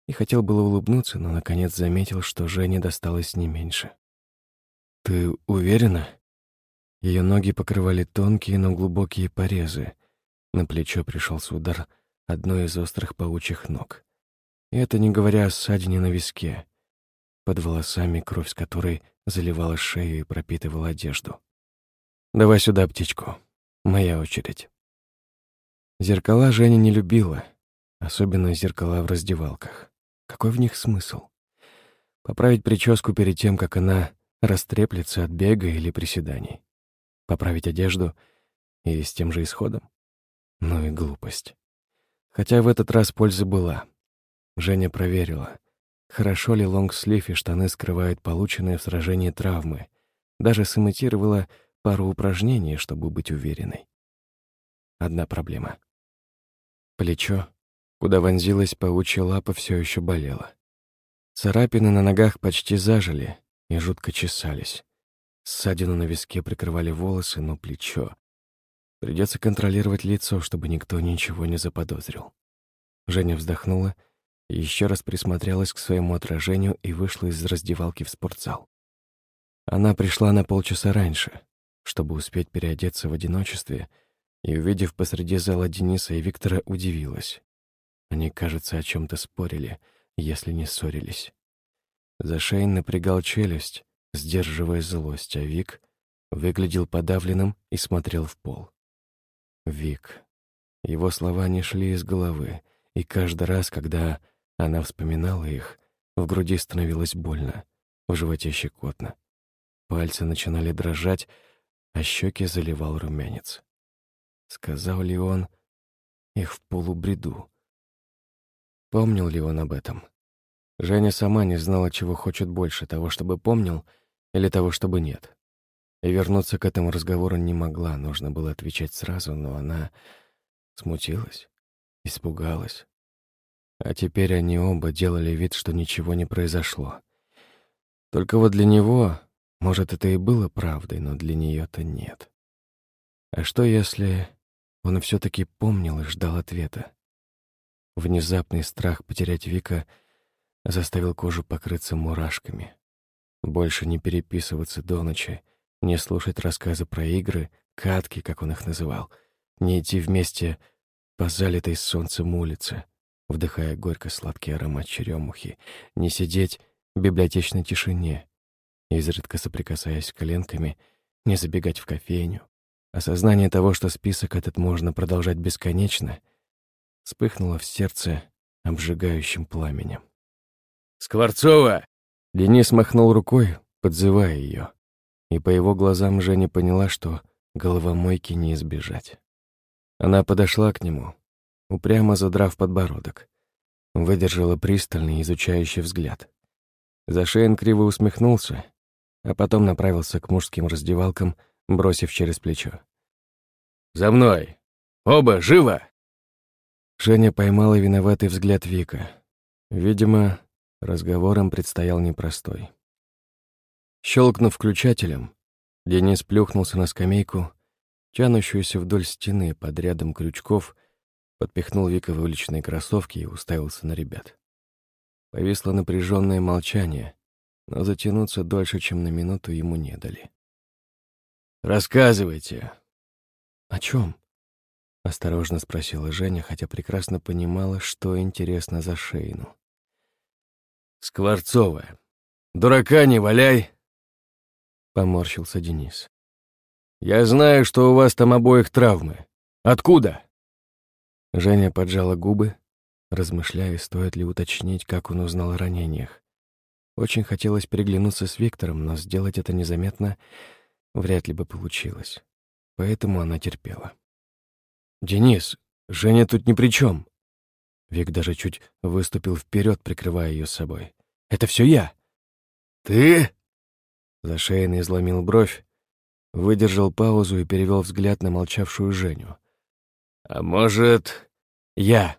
и хотел было улыбнуться, но наконец заметил, что Жене досталось не меньше. «Ты уверена?» Ее ноги покрывали тонкие, но глубокие порезы. На плечо пришелся удар одной из острых паучьих ног. И это не говоря о ссадине на виске, под волосами, кровь с которой заливала шею и пропитывала одежду. «Давай сюда птичку. Моя очередь». Зеркала Женя не любила, особенно зеркала в раздевалках. Какой в них смысл? Поправить прическу перед тем, как она растреплется от бега или приседаний. Поправить одежду и с тем же исходом? Ну и глупость. Хотя в этот раз польза была. Женя проверила, хорошо ли лонгслив и штаны скрывают полученные в сражении травмы. Даже сымитировала пару упражнений, чтобы быть уверенной. Одна проблема. Плечо, куда вонзилась паучья лапа, все еще болело. Царапины на ногах почти зажили и жутко чесались. Ссадину на виске прикрывали волосы, но плечо. Придется контролировать лицо, чтобы никто ничего не заподозрил. Женя вздохнула еще раз присмотрелась к своему отражению и вышла из раздевалки в спортзал. Она пришла на полчаса раньше, чтобы успеть переодеться в одиночестве — и, увидев посреди зала Дениса и Виктора, удивилась. Они, кажется, о чем то спорили, если не ссорились. Зашейн напрягал челюсть, сдерживая злость, а Вик выглядел подавленным и смотрел в пол. Вик. Его слова не шли из головы, и каждый раз, когда она вспоминала их, в груди становилось больно, в животе щекотно. Пальцы начинали дрожать, а щеки заливал румянец. Сказал ли он их в полубреду? Помнил ли он об этом? Женя сама не знала, чего хочет больше, того, чтобы помнил, или того, чтобы нет. И вернуться к этому разговору не могла, нужно было отвечать сразу, но она смутилась, испугалась. А теперь они оба делали вид, что ничего не произошло. Только вот для него, может, это и было правдой, но для нее то нет. А что если он все таки помнил и ждал ответа? Внезапный страх потерять Вика заставил кожу покрыться мурашками. Больше не переписываться до ночи, не слушать рассказы про игры, катки, как он их называл, не идти вместе по залитой солнцем улице, вдыхая горько-сладкий аромат черемухи, не сидеть в библиотечной тишине, изредка соприкасаясь коленками, не забегать в кофейню, Осознание того, что список этот можно продолжать бесконечно, вспыхнуло в сердце обжигающим пламенем. «Скворцова!» Денис махнул рукой, подзывая ее, и по его глазам Женя поняла, что головомойки не избежать. Она подошла к нему, упрямо задрав подбородок, выдержала пристальный изучающий взгляд. Зашеин криво усмехнулся, а потом направился к мужским раздевалкам, бросив через плечо. «За мной! Оба, живо!» Женя поймала виноватый взгляд Вика. Видимо, разговором предстоял непростой. Щелкнув включателем, Денис плюхнулся на скамейку, тянущуюся вдоль стены под рядом крючков, подпихнул Вика в уличные кроссовки и уставился на ребят. Повисло напряженное молчание, но затянуться дольше, чем на минуту, ему не дали. «Рассказывайте». «О чем? осторожно спросила Женя, хотя прекрасно понимала, что интересно за Шейну. «Скворцовая. Дурака не валяй!» Поморщился Денис. «Я знаю, что у вас там обоих травмы. Откуда?» Женя поджала губы, размышляя, стоит ли уточнить, как он узнал о ранениях. Очень хотелось переглянуться с Виктором, но сделать это незаметно вряд ли бы получилось. Поэтому она терпела. «Денис, Женя тут ни при чем. Вик даже чуть выступил вперед, прикрывая ее собой. «Это все я!» «Ты?» Зашеянный изломил бровь, выдержал паузу и перевел взгляд на молчавшую Женю. «А может...» «Я!»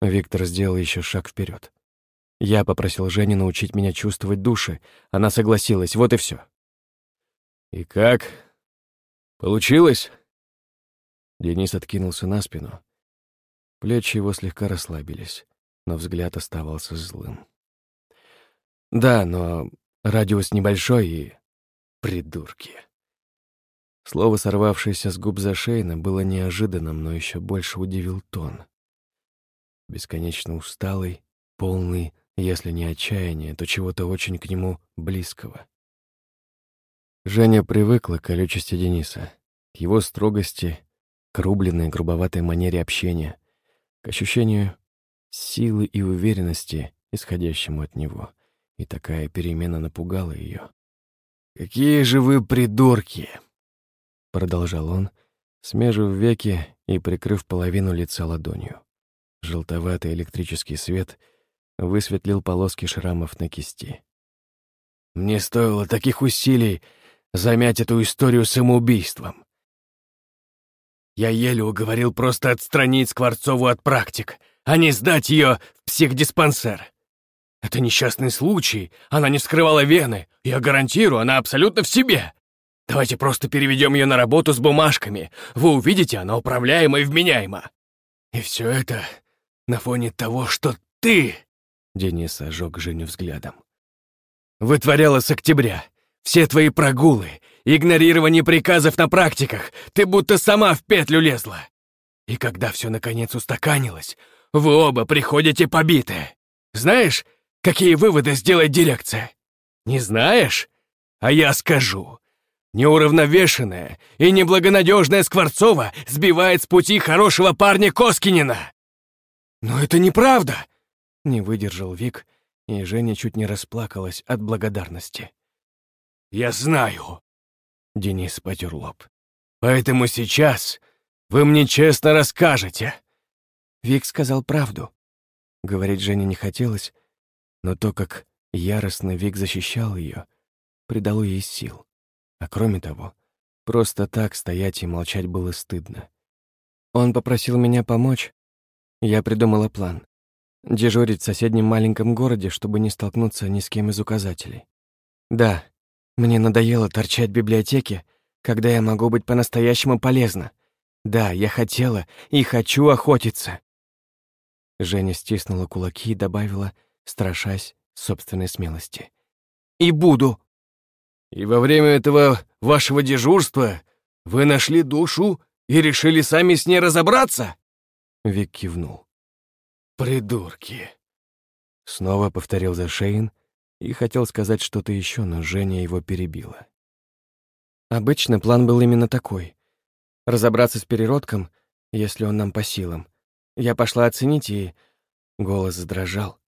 Виктор сделал еще шаг вперед. Я попросил Женю научить меня чувствовать души. Она согласилась, вот и все. «И как? Получилось?» Денис откинулся на спину. Плечи его слегка расслабились, но взгляд оставался злым. «Да, но радиус небольшой и... придурки». Слово, сорвавшееся с губ Зашейна, было неожиданным, но еще больше удивил тон. Бесконечно усталый, полный, если не отчаяния, то чего-то очень к нему близкого. Женя привыкла к колючести Дениса, к его строгости, к рубленной, грубоватой манере общения, к ощущению силы и уверенности, исходящему от него. И такая перемена напугала ее. «Какие же вы придурки!» Продолжал он, смежив веки и прикрыв половину лица ладонью. Желтоватый электрический свет высветлил полоски шрамов на кисти. «Мне стоило таких усилий замять эту историю самоубийством. Я еле уговорил просто отстранить Скворцову от практик, а не сдать ее в психдиспансер. Это несчастный случай, она не вскрывала вены. Я гарантирую, она абсолютно в себе. Давайте просто переведем ее на работу с бумажками. Вы увидите, она управляема и вменяема. И все это на фоне того, что ты...» Денис ожег Женю взглядом. «Вытворяла с октября. Все твои прогулы, игнорирование приказов на практиках, ты будто сама в петлю лезла. И когда все наконец устаканилось, вы оба приходите побитые. Знаешь, какие выводы сделает дирекция? Не знаешь? А я скажу. Неуравновешенная и неблагонадежная Скворцова сбивает с пути хорошего парня Коскинина. Но это неправда, не выдержал Вик, и Женя чуть не расплакалась от благодарности. «Я знаю», — Денис потер лоб. «Поэтому сейчас вы мне честно расскажете». Вик сказал правду. Говорить Жене не хотелось, но то, как яростно Вик защищал ее, придало ей сил. А кроме того, просто так стоять и молчать было стыдно. Он попросил меня помочь. Я придумала план. Дежурить в соседнем маленьком городе, чтобы не столкнуться ни с кем из указателей. Да, мне надоело торчать в библиотеке, когда я могу быть по-настоящему полезна. Да, я хотела и хочу охотиться. Женя стиснула кулаки и добавила, страшась собственной смелости. «И буду!» «И во время этого вашего дежурства вы нашли душу и решили сами с ней разобраться?» Вик кивнул. «Придурки!» Снова повторил Зашейн, и хотел сказать что-то еще, но Женя его перебила. Обычно план был именно такой. Разобраться с переродком, если он нам по силам. Я пошла оценить, и голос задрожал,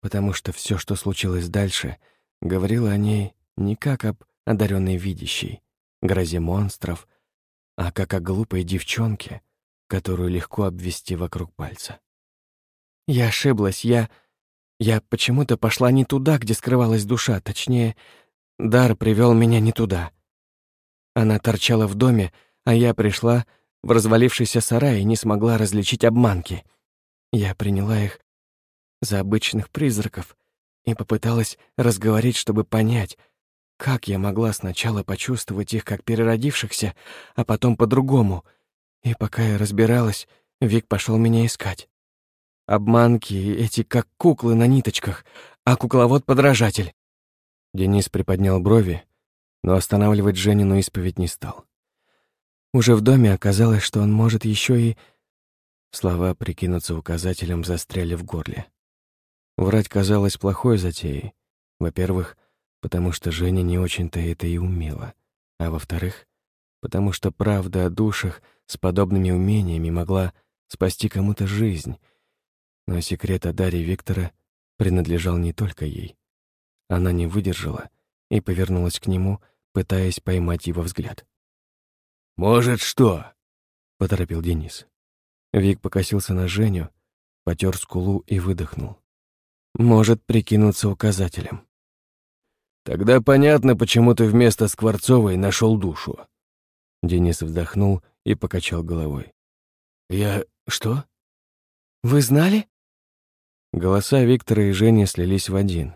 потому что все, что случилось дальше, говорило о ней не как об одаренной видящей, грозе монстров, а как о глупой девчонке, которую легко обвести вокруг пальца. Я ошиблась, я... Я почему-то пошла не туда, где скрывалась душа, точнее, дар привел меня не туда. Она торчала в доме, а я пришла в развалившийся сарай и не смогла различить обманки. Я приняла их за обычных призраков и попыталась разговорить, чтобы понять, Как я могла сначала почувствовать их как переродившихся, а потом по-другому? И пока я разбиралась, Вик пошел меня искать. Обманки эти как куклы на ниточках, а кукловод-подражатель. Денис приподнял брови, но останавливать Женину исповедь не стал. Уже в доме оказалось, что он может еще и... Слова прикинуться указателем застряли в горле. Врать казалось плохой затеей. Во-первых, потому что Женя не очень-то это и умела. А во-вторых, потому что правда о душах с подобными умениями могла спасти кому-то жизнь. Но секрет о Дарье Виктора принадлежал не только ей. Она не выдержала и повернулась к нему, пытаясь поймать его взгляд. «Может, что?» — поторопил Денис. Вик покосился на Женю, потер скулу и выдохнул. «Может прикинуться указателем». «Тогда понятно, почему ты вместо Скворцовой нашел душу». Денис вздохнул и покачал головой. «Я... что?» «Вы знали?» Голоса Виктора и Жени слились в один.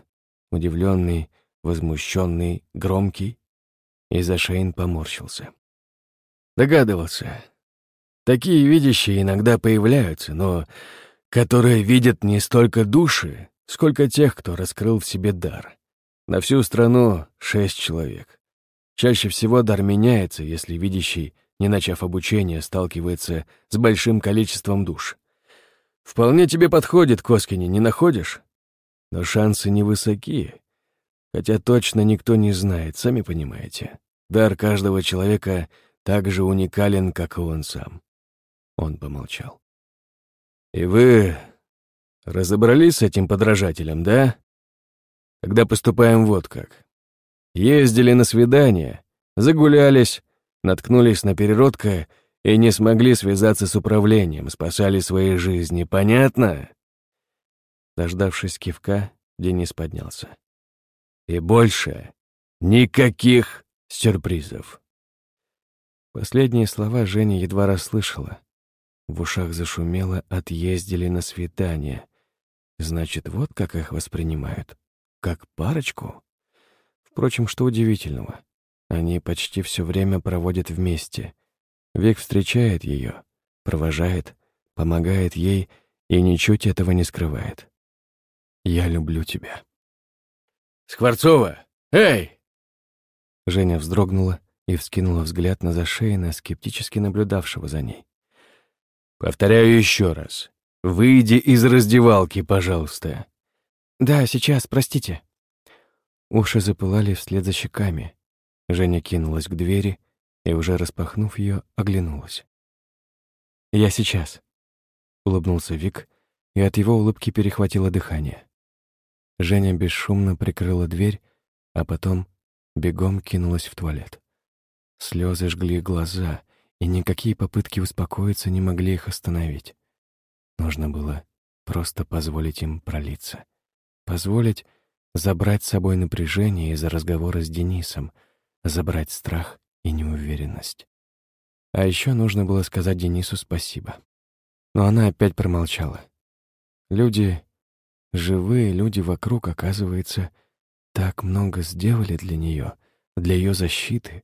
Удивленный, возмущенный, громкий. И Зашейн поморщился. Догадывался. Такие видящие иногда появляются, но которые видят не столько души, сколько тех, кто раскрыл в себе дар. На всю страну шесть человек. Чаще всего дар меняется, если видящий, не начав обучение, сталкивается с большим количеством душ. Вполне тебе подходит, Коскини, не находишь? Но шансы невысоки. Хотя точно никто не знает, сами понимаете. Дар каждого человека — так же уникален, как и он сам. Он помолчал. «И вы разобрались с этим подражателем, да? Тогда поступаем вот как. Ездили на свидание, загулялись, наткнулись на переродка и не смогли связаться с управлением, спасали свои жизни, понятно?» Дождавшись кивка, Денис поднялся. «И больше никаких сюрпризов». Последние слова Женя едва расслышала. В ушах зашумело «отъездили на свидание». Значит, вот как их воспринимают. Как парочку? Впрочем, что удивительного. Они почти все время проводят вместе. Век встречает ее, провожает, помогает ей и ничуть этого не скрывает. «Я люблю тебя». «Скворцова! Эй!» Женя вздрогнула, и вскинула взгляд на Зашеина, скептически наблюдавшего за ней. «Повторяю еще раз. Выйди из раздевалки, пожалуйста». «Да, сейчас, простите». Уши запылали вслед за щеками. Женя кинулась к двери и, уже распахнув ее, оглянулась. «Я сейчас», — улыбнулся Вик, и от его улыбки перехватило дыхание. Женя бесшумно прикрыла дверь, а потом бегом кинулась в туалет. Слезы жгли глаза, и никакие попытки успокоиться не могли их остановить. Нужно было просто позволить им пролиться. Позволить забрать с собой напряжение из-за разговора с Денисом, забрать страх и неуверенность. А еще нужно было сказать Денису спасибо. Но она опять промолчала. Люди, живые люди вокруг, оказывается, так много сделали для нее, для ее защиты,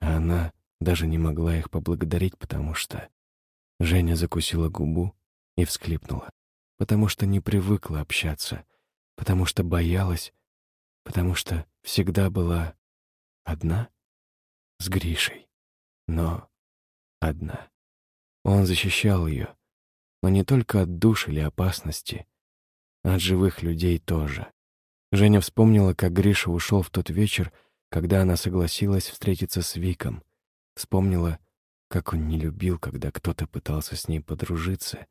а она даже не могла их поблагодарить, потому что... Женя закусила губу и всклипнула, потому что не привыкла общаться, потому что боялась, потому что всегда была одна с Гришей, но одна. Он защищал ее, но не только от душ или опасности, от живых людей тоже. Женя вспомнила, как Гриша ушел в тот вечер, когда она согласилась встретиться с Виком. Вспомнила, как он не любил, когда кто-то пытался с ней подружиться,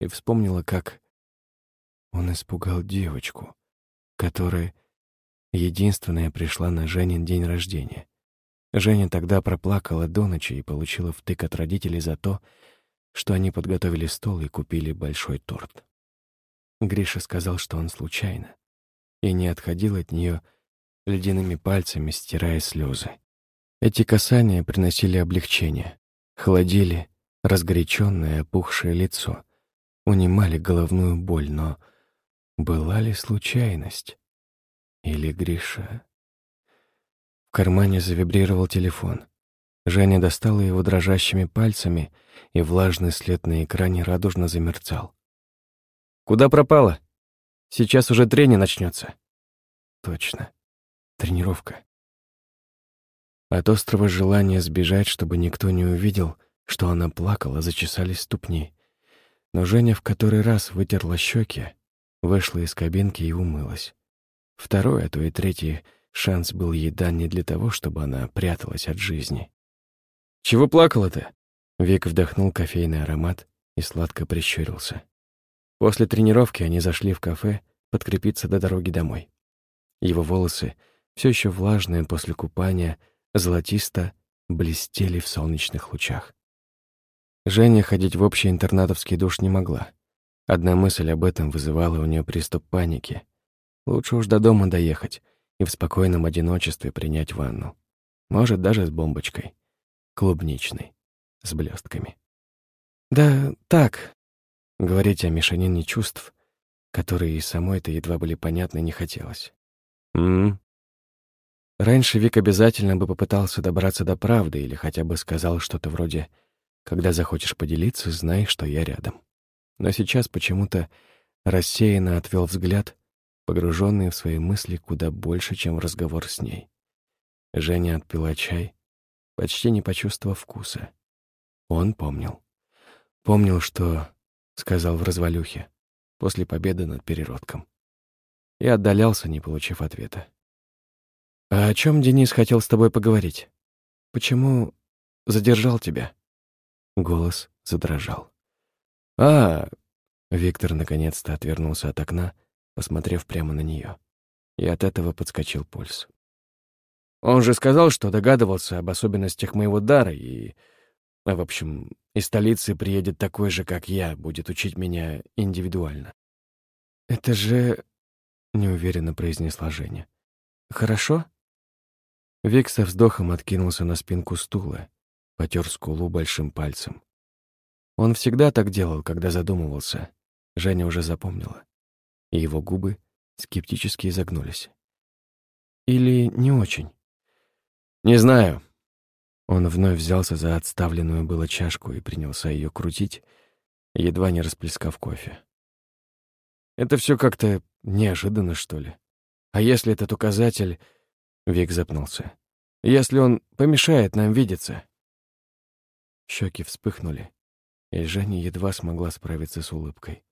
и вспомнила, как он испугал девочку, которая единственная пришла на Женин день рождения. Женя тогда проплакала до ночи и получила втык от родителей за то, что они подготовили стол и купили большой торт. Гриша сказал, что он случайно, и не отходил от нее ледяными пальцами стирая слезы. Эти касания приносили облегчение, холодили разгоряченное опухшее лицо, унимали головную боль, но была ли случайность? Или Гриша? В кармане завибрировал телефон. Женя достала его дрожащими пальцами, и влажный след на экране радужно замерцал. «Куда пропала? Сейчас уже тренинг начнется. Точно. Тренировка. От острого желания сбежать, чтобы никто не увидел, что она плакала, зачесались ступни. Но Женя в который раз вытерла щеки, вышла из кабинки и умылась. Второй, а то и третий шанс был ей дан не для того, чтобы она пряталась от жизни. «Чего плакала-то?» Вик вдохнул кофейный аромат и сладко прищурился. После тренировки они зашли в кафе подкрепиться до дороги домой. Его волосы, все еще влажные после купания, золотисто блестели в солнечных лучах. Женя ходить в общий интернатовский душ не могла. Одна мысль об этом вызывала у нее приступ паники. Лучше уж до дома доехать и в спокойном одиночестве принять ванну. Может, даже с бомбочкой. Клубничной. С блестками. Да так, говорить о мешанине чувств, которые и самой-то едва были понятны, не хотелось. М, Раньше Вик обязательно бы попытался добраться до правды или хотя бы сказал что-то вроде «Когда захочешь поделиться, знай, что я рядом». Но сейчас почему-то рассеянно отвел взгляд, погруженный в свои мысли куда больше, чем в разговор с ней. Женя отпила чай, почти не почувствовав вкуса. Он помнил. Помнил, что сказал в развалюхе после победы над переродком. И отдалялся, не получив ответа. «А о чем Денис хотел с тобой поговорить? Почему задержал тебя?» Голос задрожал. «А...» Виктор наконец-то отвернулся от окна, посмотрев прямо на нее. И от этого подскочил пульс. Он же сказал, что догадывался об особенностях моего дара и... В общем, из столицы приедет такой же, как я, будет учить меня индивидуально. «Это же...» — неуверенно произнесла Женя. «Хорошо?» Вик со вздохом откинулся на спинку стула, потер скулу большим пальцем. Он всегда так делал, когда задумывался. Женя уже запомнила. И его губы скептически изогнулись. Или не очень? Не знаю. Он вновь взялся за отставленную было чашку и принялся ее крутить, едва не расплескав кофе. Это все как-то неожиданно, что ли. А если этот указатель... Вик запнулся. Если он помешает нам видеться. Щеки вспыхнули, и Женя едва смогла справиться с улыбкой,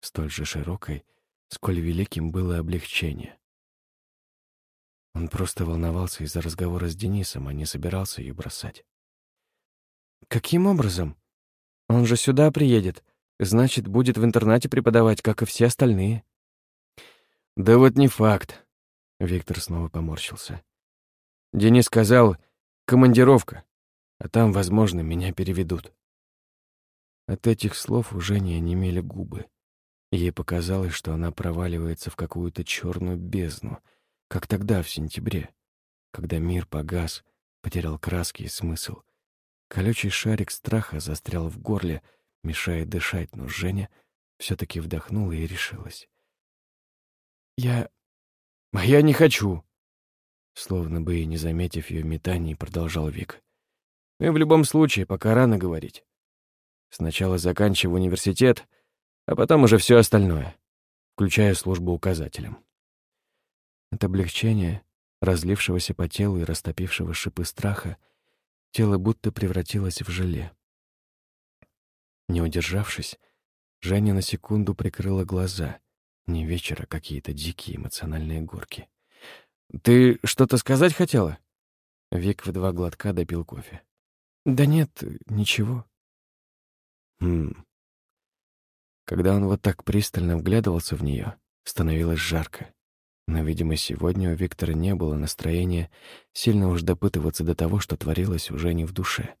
столь же широкой, сколь великим было облегчение. Он просто волновался из-за разговора с Денисом, а не собирался ее бросать. «Каким образом? Он же сюда приедет. Значит, будет в интернате преподавать, как и все остальные». «Да вот не факт», — Виктор снова поморщился. Денис сказал «командировка», а там, возможно, меня переведут. От этих слов уже не онемели губы. Ей показалось, что она проваливается в какую-то черную бездну — как тогда, в сентябре, когда мир погас, потерял краски и смысл. Колючий шарик страха застрял в горле, мешая дышать, но Женя все таки вдохнула и решилась. «Я... я не хочу!» Словно бы и не заметив ее метаний, продолжал Вик. «И в любом случае, пока рано говорить. Сначала заканчиваю университет, а потом уже все остальное, включая службу указателем. От облегчения, разлившегося по телу и растопившего шипы страха, тело будто превратилось в желе. Не удержавшись, Женя на секунду прикрыла глаза. Не вечера, какие-то дикие эмоциональные горки. «Ты что-то сказать хотела?» Вик в два глотка допил кофе. «Да нет, ничего». Хм. Когда он вот так пристально вглядывался в нее, становилось жарко. Но, видимо, сегодня у Виктора не было настроения сильно уж допытываться до того, что творилось уже не в душе.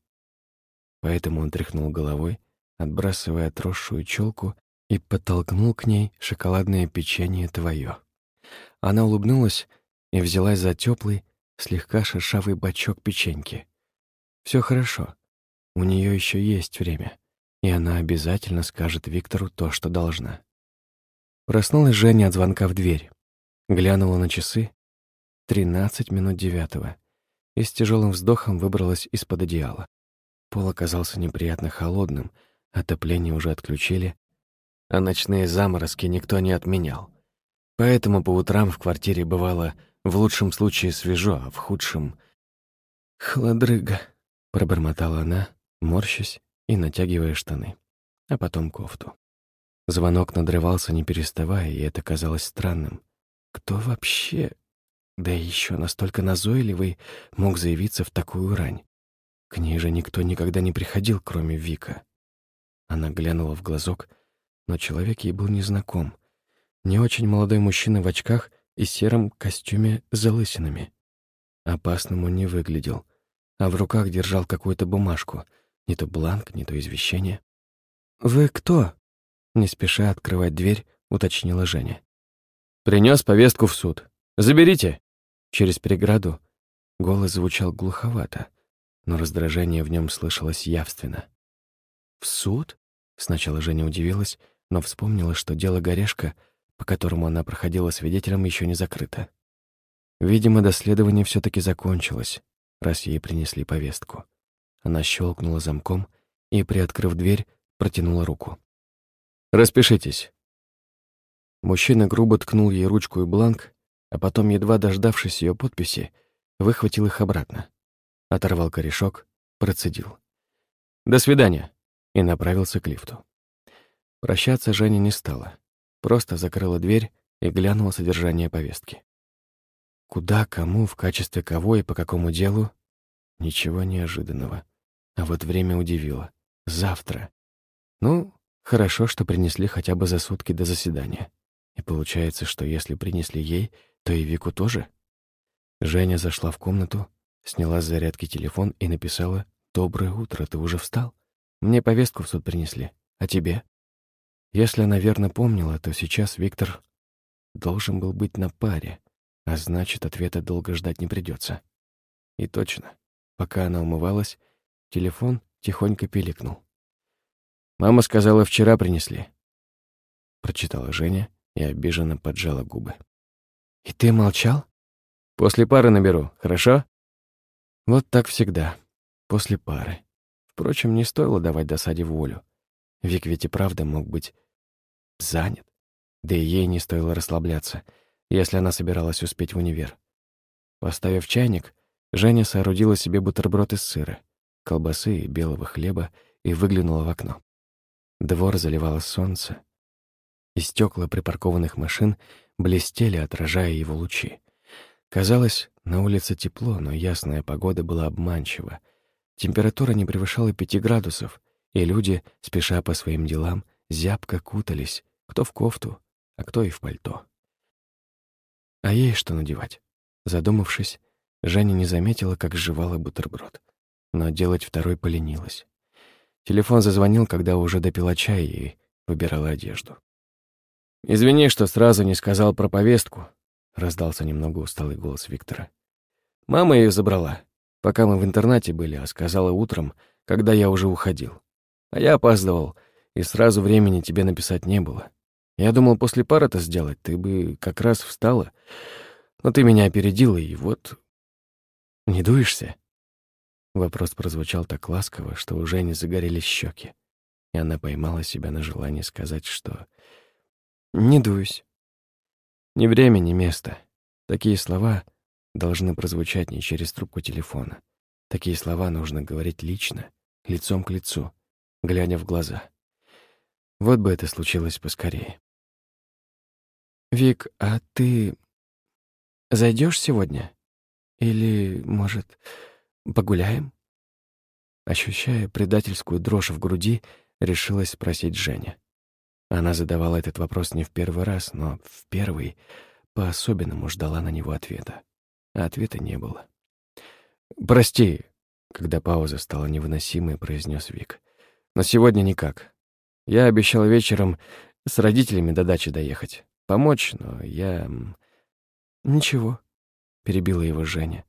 Поэтому он тряхнул головой, отбрасывая отросшую челку, и подтолкнул к ней шоколадное печенье твое. Она улыбнулась и взялась за теплый, слегка шершавый бачок печеньки. Все хорошо. У нее еще есть время, и она обязательно скажет Виктору то, что должна. Проснулась Женя от звонка в дверь. Глянула на часы. Тринадцать минут девятого. и с тяжелым вздохом выбралась из-под одеяла. Пол оказался неприятно холодным, отопление уже отключили, а ночные заморозки никто не отменял. Поэтому по утрам в квартире бывало в лучшем случае свежо, а в худшем — «Холодрыга», — пробормотала она, морщась и натягивая штаны, а потом кофту. Звонок надрывался, не переставая, и это казалось странным. Кто вообще, да еще настолько назойливый, мог заявиться в такую рань? К ней же никто никогда не приходил, кроме Вика. Она глянула в глазок, но человек ей был незнаком. Не очень молодой мужчина в очках и сером костюме с залысинами. Опасным он не выглядел, а в руках держал какую-то бумажку, не то бланк, не то извещение. «Вы кто?» Не спеша открывать дверь, уточнила Женя. Принес повестку в суд. Заберите!» Через переграду голос звучал глуховато, но раздражение в нем слышалось явственно. «В суд?» Сначала Женя удивилась, но вспомнила, что дело Горешка, по которому она проходила свидетелем, еще не закрыто. Видимо, доследование все таки закончилось, раз ей принесли повестку. Она щелкнула замком и, приоткрыв дверь, протянула руку. Распишитесь». Мужчина грубо ткнул ей ручку и бланк, а потом, едва дождавшись ее подписи, выхватил их обратно. Оторвал корешок, процедил. «До свидания!» и направился к лифту. Прощаться Женя не стала, просто закрыла дверь и глянула содержание повестки. Куда, кому, в качестве кого и по какому делу? Ничего неожиданного. А вот время удивило. Завтра. Ну, Хорошо, что принесли хотя бы за сутки до заседания. И получается, что если принесли ей, то и Вику тоже. Женя зашла в комнату, сняла с зарядки телефон и написала «Доброе утро, ты уже встал? Мне повестку в суд принесли. А тебе?» Если она верно помнила, то сейчас Виктор должен был быть на паре, а значит, ответа долго ждать не придется. И точно, пока она умывалась, телефон тихонько пиликнул. Мама сказала, вчера принесли. Прочитала Женя и обиженно поджала губы. И ты молчал? После пары наберу, хорошо? Вот так всегда. После пары. Впрочем, не стоило давать досаде волю. Вик ведь и правда мог быть занят. Да и ей не стоило расслабляться, если она собиралась успеть в универ. Поставив чайник, Женя соорудила себе бутерброд из сыра, колбасы и белого хлеба и выглянула в окно. Двор заливало солнце, и стекла припаркованных машин блестели, отражая его лучи. Казалось, на улице тепло, но ясная погода была обманчива. Температура не превышала пяти градусов, и люди, спеша по своим делам, зябко кутались, кто в кофту, а кто и в пальто. А ей что надевать? Задумавшись, Женя не заметила, как сживала бутерброд, но делать второй поленилась. Телефон зазвонил, когда уже допила чай и выбирала одежду. «Извини, что сразу не сказал про повестку», — раздался немного усталый голос Виктора. «Мама ее забрала, пока мы в интернате были, а сказала утром, когда я уже уходил. А я опаздывал, и сразу времени тебе написать не было. Я думал, после пары это сделать, ты бы как раз встала. Но ты меня опередила, и вот... Не дуешься?» Вопрос прозвучал так ласково, что у Жени загорелись щеки, и она поймала себя на желании сказать, что «не дуюсь». Ни время, ни место. Такие слова должны прозвучать не через трубку телефона. Такие слова нужно говорить лично, лицом к лицу, глядя в глаза. Вот бы это случилось поскорее. «Вик, а ты зайдешь сегодня? Или, может, Погуляем?» Ощущая предательскую дрожь в груди, решилась спросить Женя. Она задавала этот вопрос не в первый раз, но в первый по-особенному ждала на него ответа. А ответа не было. «Прости», — когда пауза стала невыносимой, произнес Вик. «Но сегодня никак. Я обещал вечером с родителями до дачи доехать. Помочь, но я...» «Ничего», — перебила его Женя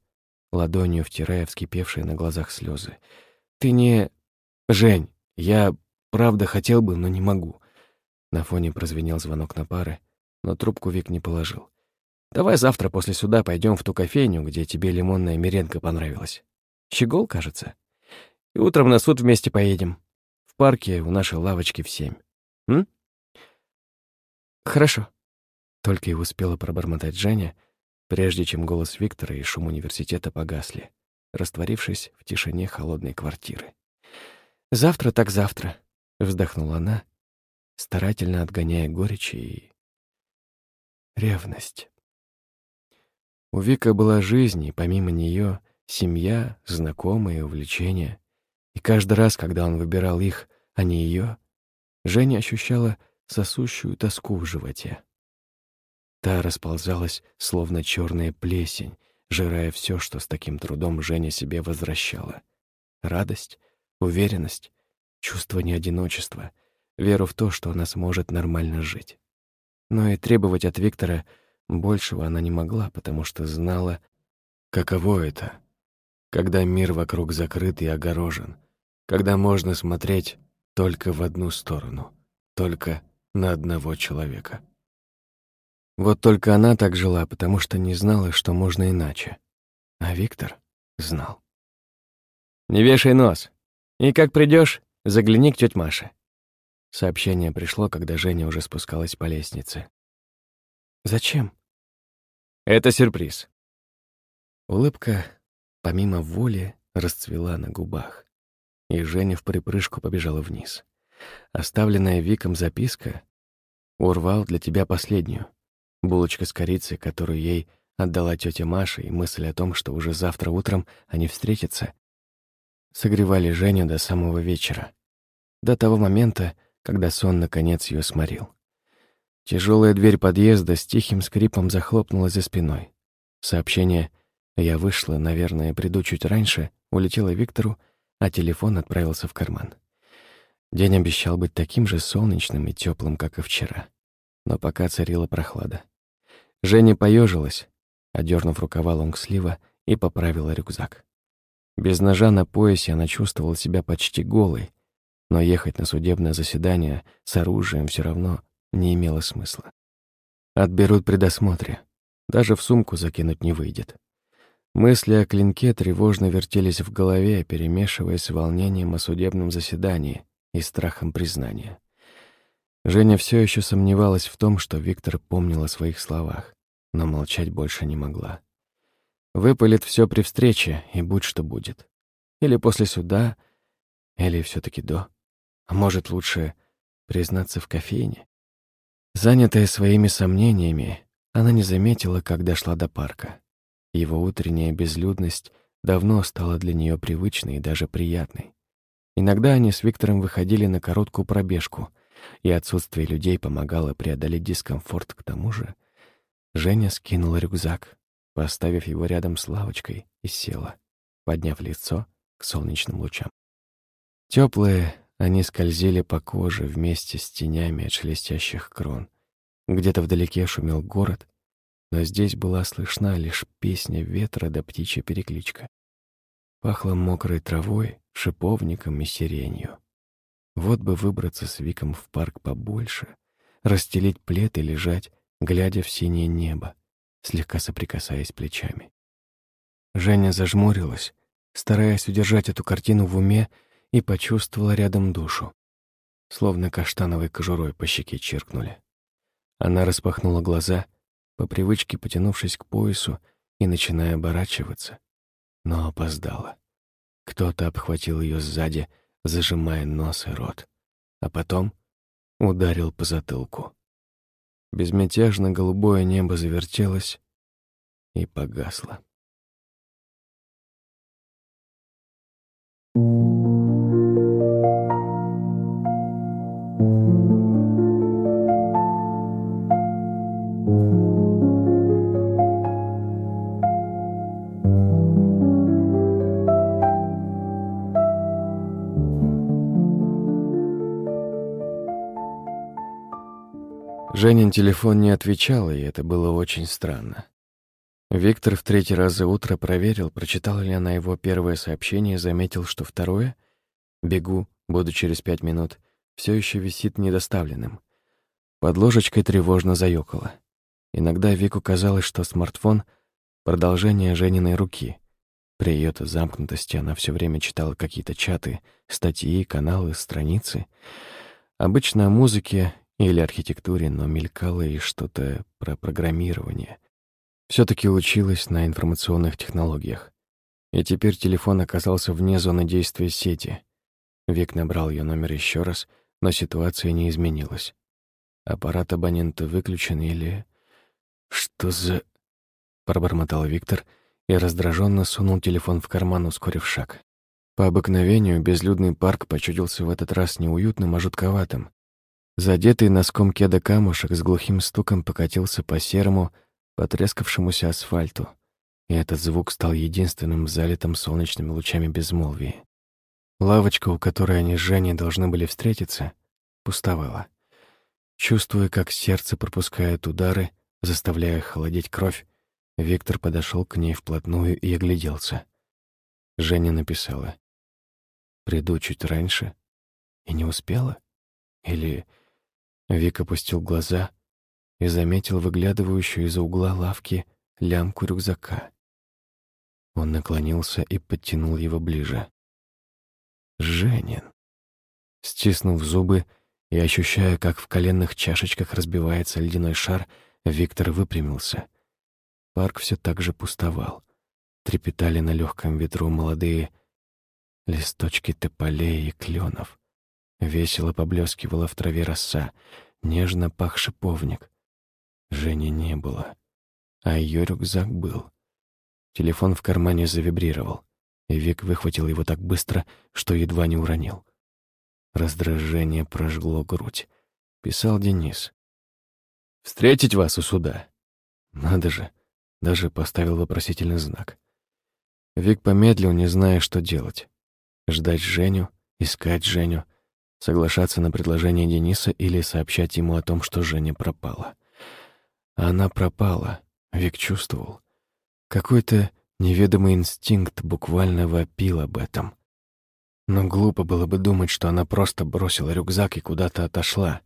ладонью втирая вскипевшие на глазах слезы. «Ты не... Жень, я правда хотел бы, но не могу». На фоне прозвенел звонок на пары, но трубку Вик не положил. Давай завтра после суда пойдем в ту кофейню, где тебе лимонная меренка понравилась. Щегол, кажется. И утром на суд вместе поедем. В парке у нашей лавочки в семь. М? Хорошо. Только и успела пробормотать Женя, прежде чем голос Виктора и шум университета погасли, растворившись в тишине холодной квартиры. «Завтра так завтра», — вздохнула она, старательно отгоняя горечь и ревность. У Вика была жизнь, и помимо нее семья, знакомые, увлечения. И каждый раз, когда он выбирал их, а не ее, Женя ощущала сосущую тоску в животе. Та расползалась, словно черная плесень, жирая все, что с таким трудом Женя себе возвращала. Радость, уверенность, чувство неодиночества, веру в то, что она сможет нормально жить. Но и требовать от Виктора большего она не могла, потому что знала, каково это, когда мир вокруг закрыт и огорожен, когда можно смотреть только в одну сторону, только на одного человека. Вот только она так жила, потому что не знала, что можно иначе. А Виктор знал. «Не вешай нос. И как придешь, загляни к тёть Маше». Сообщение пришло, когда Женя уже спускалась по лестнице. «Зачем?» «Это сюрприз». Улыбка, помимо воли, расцвела на губах, и Женя в припрыжку побежала вниз. Оставленная Виком записка «Урвал для тебя последнюю». Булочка с корицей, которую ей отдала тетя Маша, и мысль о том, что уже завтра утром они встретятся, согревали Женю до самого вечера, до того момента, когда сон наконец ее сморил. Тяжелая дверь подъезда с тихим скрипом захлопнулась за спиной. Сообщение «Я вышла, наверное, приду чуть раньше» улетело Виктору, а телефон отправился в карман. День обещал быть таким же солнечным и теплым, как и вчера но пока царила прохлада. Женя поежилась, одернув рукава лонгслива и поправила рюкзак. Без ножа на поясе она чувствовала себя почти голой, но ехать на судебное заседание с оружием все равно не имело смысла. Отберут при досмотре, даже в сумку закинуть не выйдет. Мысли о клинке тревожно вертелись в голове, перемешиваясь с волнением о судебном заседании и страхом признания. Женя все еще сомневалась в том, что Виктор помнил о своих словах, но молчать больше не могла. Выпалит все при встрече, и будь что будет. Или после суда, или все таки до. А может, лучше признаться в кофейне? Занятая своими сомнениями, она не заметила, как дошла до парка. Его утренняя безлюдность давно стала для нее привычной и даже приятной. Иногда они с Виктором выходили на короткую пробежку, и отсутствие людей помогало преодолеть дискомфорт к тому же. Женя скинула рюкзак, поставив его рядом с лавочкой, и села, подняв лицо к солнечным лучам. Теплые, они скользили по коже вместе с тенями от шелестящих крон. Где-то вдалеке шумел город, но здесь была слышна лишь песня ветра да птичья перекличка. Пахло мокрой травой, шиповником и сиренью. Вот бы выбраться с Виком в парк побольше, расстелить плед и лежать, глядя в синее небо, слегка соприкасаясь плечами. Женя зажмурилась, стараясь удержать эту картину в уме, и почувствовала рядом душу. Словно каштановой кожурой по щеке чиркнули. Она распахнула глаза, по привычке потянувшись к поясу и начиная оборачиваться, но опоздала. Кто-то обхватил ее сзади, зажимая нос и рот, а потом ударил по затылку. Безмятежно голубое небо завертелось и погасло. Женин телефон не отвечал, и это было очень странно. Виктор в третий раз за утро проверил, прочитала ли она его первое сообщение, заметил, что второе «Бегу, буду через пять минут» все еще висит недоставленным. Под ложечкой тревожно заёкало. Иногда Вику казалось, что смартфон — продолжение Жениной руки. При ее замкнутости она все время читала какие-то чаты, статьи, каналы, страницы. Обычно о музыке или архитектуре, но мелькало и что-то про программирование. все таки училась на информационных технологиях. И теперь телефон оказался вне зоны действия сети. Вик набрал ее номер еще раз, но ситуация не изменилась. Аппарат абонента выключен или... «Что за...» — пробормотал Виктор и раздраженно сунул телефон в карман, ускорив шаг. По обыкновению безлюдный парк почудился в этот раз неуютным, а жутковатым. Задетый носком кеда камушек с глухим стуком покатился по серому, потрескавшемуся асфальту, и этот звук стал единственным залитым солнечными лучами безмолвия. Лавочка, у которой они с Женей должны были встретиться, пустовала. Чувствуя, как сердце пропускает удары, заставляя холодеть кровь, Виктор подошел к ней вплотную и огляделся. Женя написала. «Приду чуть раньше». И не успела? Или Вик опустил глаза и заметил выглядывающую из-за угла лавки лямку рюкзака. Он наклонился и подтянул его ближе. «Женин!» Стиснув зубы и ощущая, как в коленных чашечках разбивается ледяной шар, Виктор выпрямился. Парк все так же пустовал. Трепетали на легком ветру молодые листочки тополей и кленов. Весело поблескивала в траве роса, нежно пах шиповник. Жени не было, а ее рюкзак был. Телефон в кармане завибрировал, и Вик выхватил его так быстро, что едва не уронил. Раздражение прожгло грудь. Писал Денис. «Встретить вас у суда?» Надо же, даже поставил вопросительный знак. Вик помедлил, не зная, что делать. Ждать Женю, искать Женю — Соглашаться на предложение Дениса или сообщать ему о том, что Женя пропала. Она пропала, Вик чувствовал. Какой-то неведомый инстинкт буквально вопил об этом. Но глупо было бы думать, что она просто бросила рюкзак и куда-то отошла,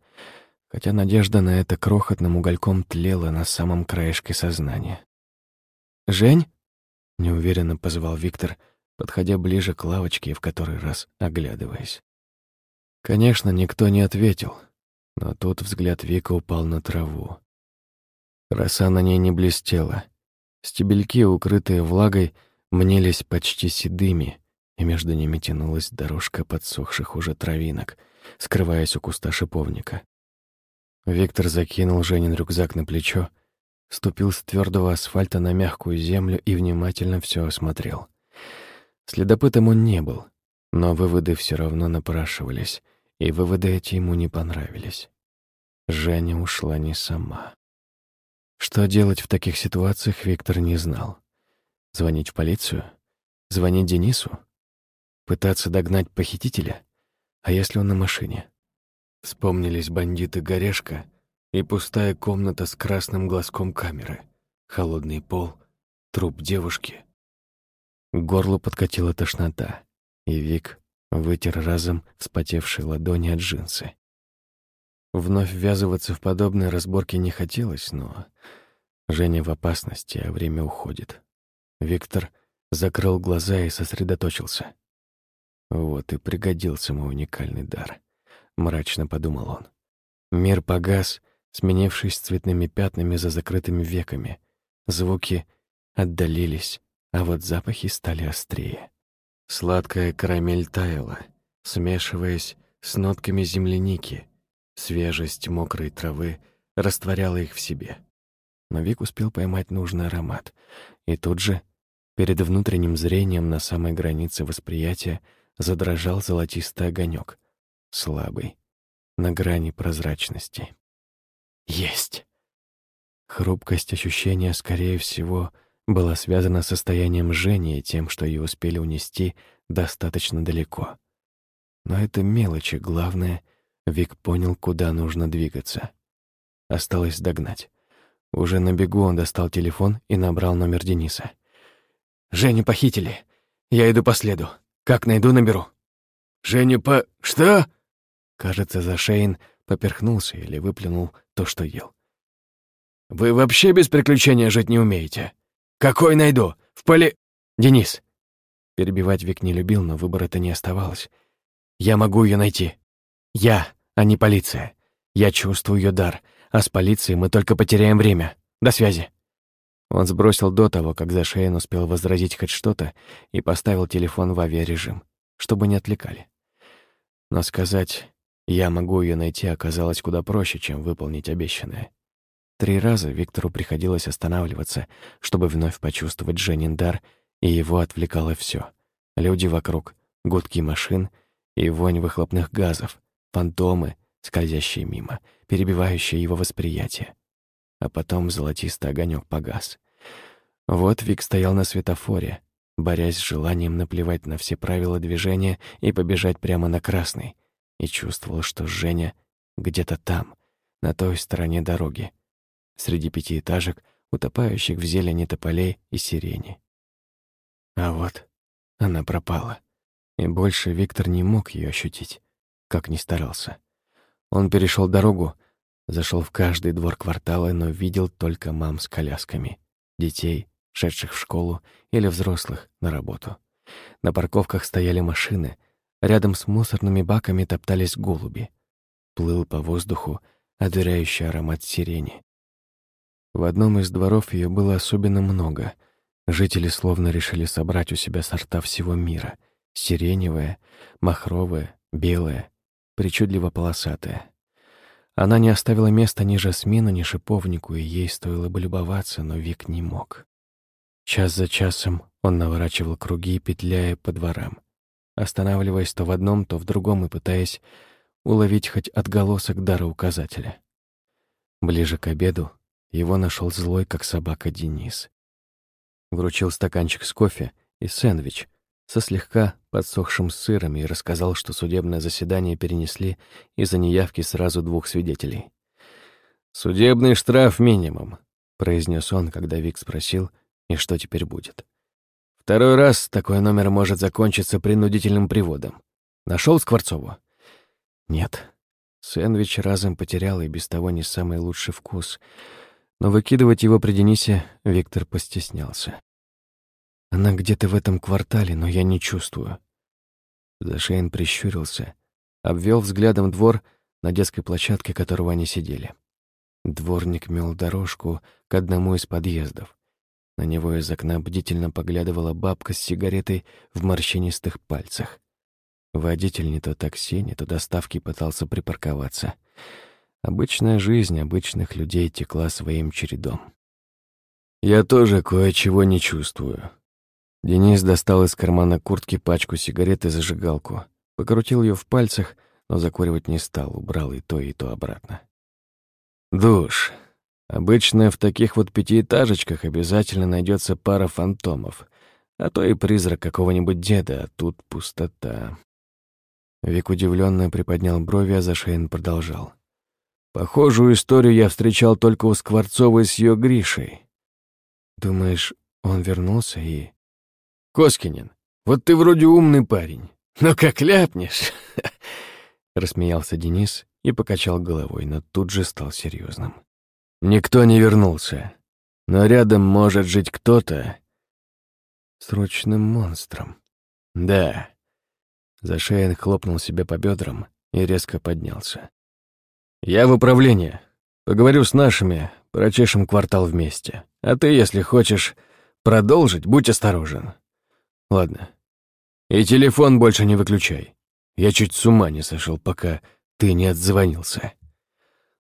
хотя надежда на это крохотным угольком тлела на самом краешке сознания. «Жень?» — неуверенно позвал Виктор, подходя ближе к лавочке и в который раз оглядываясь. Конечно, никто не ответил, но тут взгляд Вика упал на траву. Роса на ней не блестела. Стебельки, укрытые влагой, мнились почти седыми, и между ними тянулась дорожка подсохших уже травинок, скрываясь у куста шиповника. Виктор закинул Женин рюкзак на плечо, ступил с твердого асфальта на мягкую землю и внимательно все осмотрел. Следопытом он не был, но выводы все равно напрашивались, и выводы эти ему не понравились. Женя ушла не сама. Что делать в таких ситуациях, Виктор не знал. Звонить в полицию? Звонить Денису? Пытаться догнать похитителя? А если он на машине? Вспомнились бандиты Горешка и пустая комната с красным глазком камеры, холодный пол, труп девушки. К горлу подкатила тошнота, и Вик Вытер разом вспотевшие ладони от джинсы. Вновь ввязываться в подобные разборки не хотелось, но Женя в опасности, а время уходит. Виктор закрыл глаза и сосредоточился. Вот и пригодился мой уникальный дар. Мрачно подумал он. Мир погас, сменившись цветными пятнами за закрытыми веками. Звуки отдалились, а вот запахи стали острее. Сладкая карамель таяла, смешиваясь с нотками земляники. Свежесть мокрой травы растворяла их в себе. Но Вик успел поймать нужный аромат. И тут же, перед внутренним зрением на самой границе восприятия, задрожал золотистый огонек, слабый, на грани прозрачности. Есть! Хрупкость ощущения, скорее всего, — была связана с состоянием Жени и тем, что ее успели унести достаточно далеко. Но это мелочи, главное, Вик понял, куда нужно двигаться. Осталось догнать. Уже на бегу он достал телефон и набрал номер Дениса. «Женю похитили. Я иду по следу. Как найду, наберу». «Женю по... что?» Кажется, Зашейн поперхнулся или выплюнул то, что ел. Вы вообще без приключения жить не умеете? Какой найду? В поле... Денис!» Перебивать Вик не любил, но выбора-то не оставалось. «Я могу ее найти. Я, а не полиция. Я чувствую ее дар, а с полицией мы только потеряем время. До связи!» Он сбросил до того, как Зашейн успел возразить хоть что-то, и поставил телефон в авиарежим, чтобы не отвлекали. Но сказать «я могу ее найти» оказалось куда проще, чем выполнить обещанное. Три раза Виктору приходилось останавливаться, чтобы вновь почувствовать Женин дар, и его отвлекало все: Люди вокруг, гудки машин и вонь выхлопных газов, фантомы, скользящие мимо, перебивающие его восприятие. А потом золотистый огонек погас. Вот Вик стоял на светофоре, борясь с желанием наплевать на все правила движения и побежать прямо на красный, и чувствовал, что Женя где-то там, на той стороне дороги, среди пятиэтажек, утопающих в зелени тополей и сирени. А вот она пропала. И больше Виктор не мог ее ощутить, как ни старался. Он перешел дорогу, зашел в каждый двор квартала, но видел только мам с колясками, детей, шедших в школу или взрослых на работу. На парковках стояли машины, рядом с мусорными баками топтались голуби. Плыл по воздуху одуряющий аромат сирени. В одном из дворов ее было особенно много. Жители словно решили собрать у себя сорта всего мира. Сиреневая, махровая, белая, причудливо полосатая. Она не оставила места ни жасмину, ни шиповнику, и ей стоило бы любоваться, но Вик не мог. Час за часом он наворачивал круги, петляя по дворам, останавливаясь то в одном, то в другом и пытаясь уловить хоть отголосок дара указателя. Ближе к обеду его нашел злой, как собака, Денис. Вручил стаканчик с кофе и сэндвич со слегка подсохшим сыром и рассказал, что судебное заседание перенесли из-за неявки сразу двух свидетелей. «Судебный штраф минимум», — произнес он, когда Вик спросил, и что теперь будет. «Второй раз такой номер может закончиться принудительным приводом. Нашел Скворцову?» «Нет». Сэндвич разом потерял и без того не самый лучший вкус — но выкидывать его при Денисе Виктор постеснялся. Она где-то в этом квартале, но я не чувствую. Зашейн прищурился, обвел взглядом двор на детской площадке, которого они сидели. Дворник мел дорожку к одному из подъездов. На него из окна бдительно поглядывала бабка с сигаретой в морщинистых пальцах. Водитель не то такси, не то доставки пытался припарковаться — Обычная жизнь обычных людей текла своим чередом. «Я тоже кое-чего не чувствую». Денис достал из кармана куртки пачку сигарет и зажигалку. Покрутил ее в пальцах, но закуривать не стал, убрал и то, и то обратно. «Душ. Обычно в таких вот пятиэтажечках обязательно найдется пара фантомов, а то и призрак какого-нибудь деда, а тут пустота». Вик удивленно приподнял брови, а Зашейн продолжал. Похожую историю я встречал только у Скворцовой с ее Гришей. Думаешь, он вернулся и... Коскинин, вот ты вроде умный парень, но как ляпнешь? <laughs> Рассмеялся Денис и покачал головой, но тут же стал серьезным. Никто не вернулся, но рядом может жить кто-то... Срочным монстром. Да. Зашеин хлопнул себя по бедрам и резко поднялся. «Я в управление. Поговорю с нашими, прочешем квартал вместе. А ты, если хочешь продолжить, будь осторожен. Ладно. И телефон больше не выключай. Я чуть с ума не сошел, пока ты не отзвонился.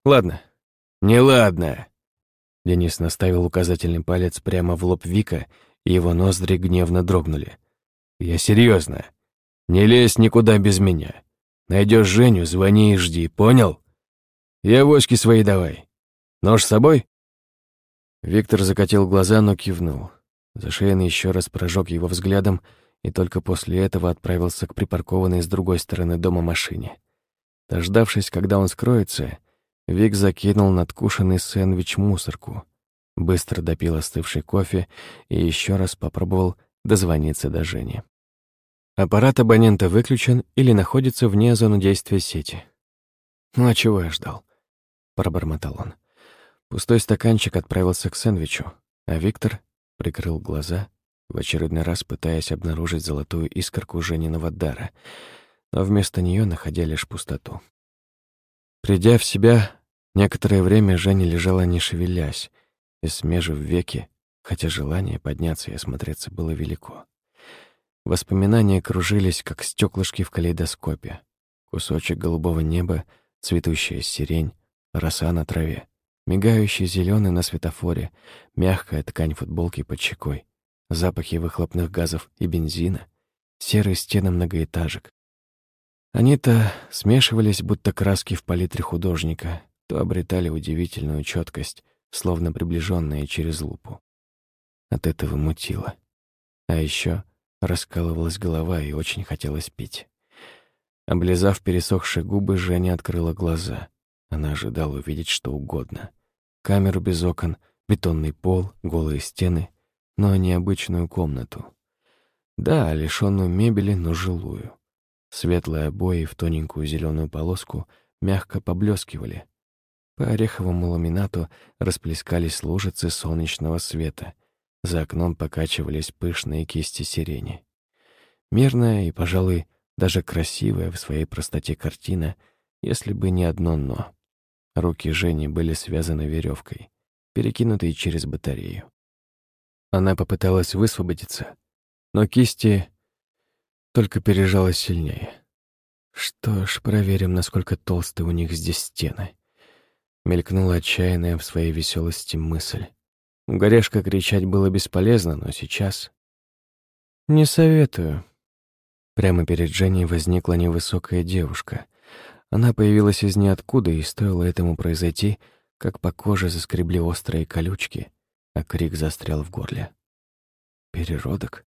Ладно. Не ладно. Денис наставил указательный палец прямо в лоб Вика, и его ноздри гневно дрогнули. Я серьезно. Не лезь никуда без меня. Найдешь Женю, звони и жди, понял? И авоськи свои давай. Нож с собой?» Виктор закатил глаза, но кивнул. Зашейн еще раз прожег его взглядом и только после этого отправился к припаркованной с другой стороны дома машине. Дождавшись, когда он скроется, Вик закинул надкушенный сэндвич мусорку, быстро допил остывший кофе и еще раз попробовал дозвониться до Жени. Аппарат абонента выключен или находится вне зоны действия сети. Ну а чего я ждал? Пробормотал он. Пустой стаканчик отправился к сэндвичу, а Виктор прикрыл глаза, в очередной раз пытаясь обнаружить золотую искорку Жениного дара, но вместо нее находя лишь пустоту. Придя в себя, некоторое время Женя лежала не шевелясь и смежив веки, хотя желание подняться и осмотреться было велико. Воспоминания кружились, как стеклышки в калейдоскопе. Кусочек голубого неба, цветущая сирень, роса на траве, мигающий зеленый на светофоре, мягкая ткань футболки под щекой, запахи выхлопных газов и бензина, серые стены многоэтажек. Они-то смешивались, будто краски в палитре художника, то обретали удивительную четкость, словно приближенные через лупу. От этого мутило. А еще раскалывалась голова и очень хотелось пить. Облизав пересохшие губы, Женя открыла глаза. Она ожидала увидеть что угодно. Камеру без окон, бетонный пол, голые стены, но не обычную комнату. Да, лишённую мебели, но жилую. Светлые обои в тоненькую зеленую полоску мягко поблескивали. По ореховому ламинату расплескались лужицы солнечного света. За окном покачивались пышные кисти сирени. Мирная и, пожалуй, даже красивая в своей простоте картина, если бы не одно «но». Руки Жени были связаны веревкой, перекинутой через батарею. Она попыталась высвободиться, но кисти только пережалась сильнее. Что ж, проверим, насколько толстые у них здесь стены. Мелькнула отчаянная в своей веселости мысль. У Горешка кричать было бесполезно, но сейчас... «Не советую». Прямо перед Женей возникла невысокая девушка. Она появилась из ниоткуда, и стоило этому произойти, как по коже заскребли острые колючки, а крик застрял в горле. Переродок?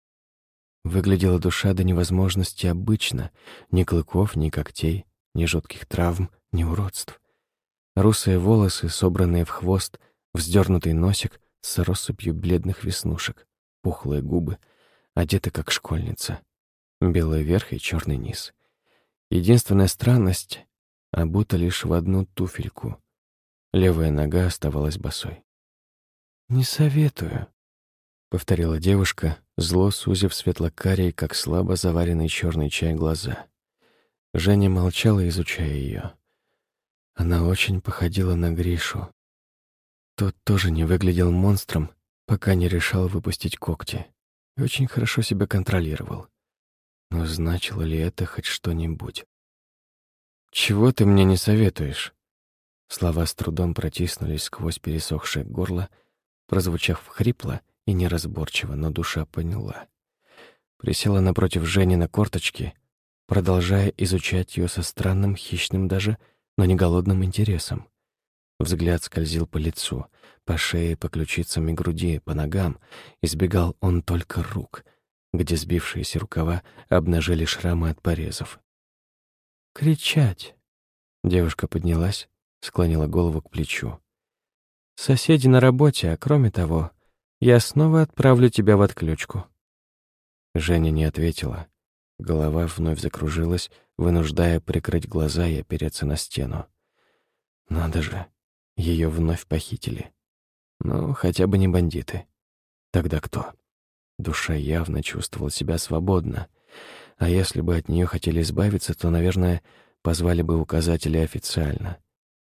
Выглядела душа до невозможности обычно. Ни клыков, ни когтей, ни жутких травм, ни уродств. Русые волосы, собранные в хвост, вздернутый носик с россыпью бледных веснушек, пухлые губы, одета как школьница. Белый верх и черный низ. Единственная странность — обута лишь в одну туфельку. Левая нога оставалась босой. «Не советую», — повторила девушка, зло сузив светлокарий, как слабо заваренный черный чай глаза. Женя молчала, изучая ее. Она очень походила на Гришу. Тот тоже не выглядел монстром, пока не решал выпустить когти. И очень хорошо себя контролировал. Но значило ли это хоть что-нибудь? «Чего ты мне не советуешь?» Слова с трудом протиснулись сквозь пересохшее горло, прозвучав хрипло и неразборчиво, но душа поняла. Присела напротив Жени на корточки, продолжая изучать ее со странным, хищным даже, но не голодным интересом. Взгляд скользил по лицу, по шее, по ключицам и груди, по ногам. Избегал он только рук, где сбившиеся рукава обнажили шрамы от порезов. «Кричать!» Девушка поднялась, склонила голову к плечу. «Соседи на работе, а кроме того, я снова отправлю тебя в отключку». Женя не ответила. Голова вновь закружилась, вынуждая прикрыть глаза и опереться на стену. Надо же, ее вновь похитили. Ну, хотя бы не бандиты. Тогда кто? Душа явно чувствовала себя свободно. А если бы от нее хотели избавиться, то, наверное, позвали бы указатели официально.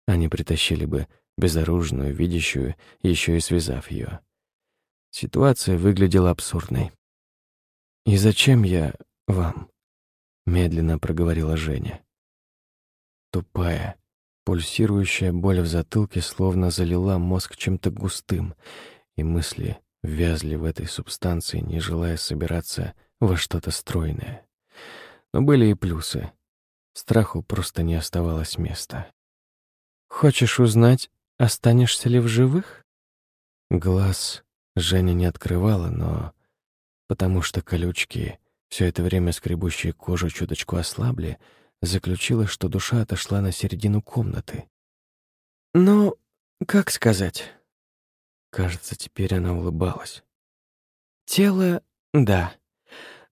Они притащили бы безоружную, видящую, еще и связав ее. Ситуация выглядела абсурдной. «И зачем я вам?» — медленно проговорила Женя. Тупая, пульсирующая боль в затылке словно залила мозг чем-то густым, и мысли вязли в этой субстанции, не желая собираться во что-то стройное. Но были и плюсы. Страху просто не оставалось места. «Хочешь узнать, останешься ли в живых?» Глаз Женя не открывала, но... Потому что колючки, все это время скребущие кожу чуточку ослабли, заключила, что душа отошла на середину комнаты. «Ну, как сказать?» Кажется, теперь она улыбалась. «Тело — да.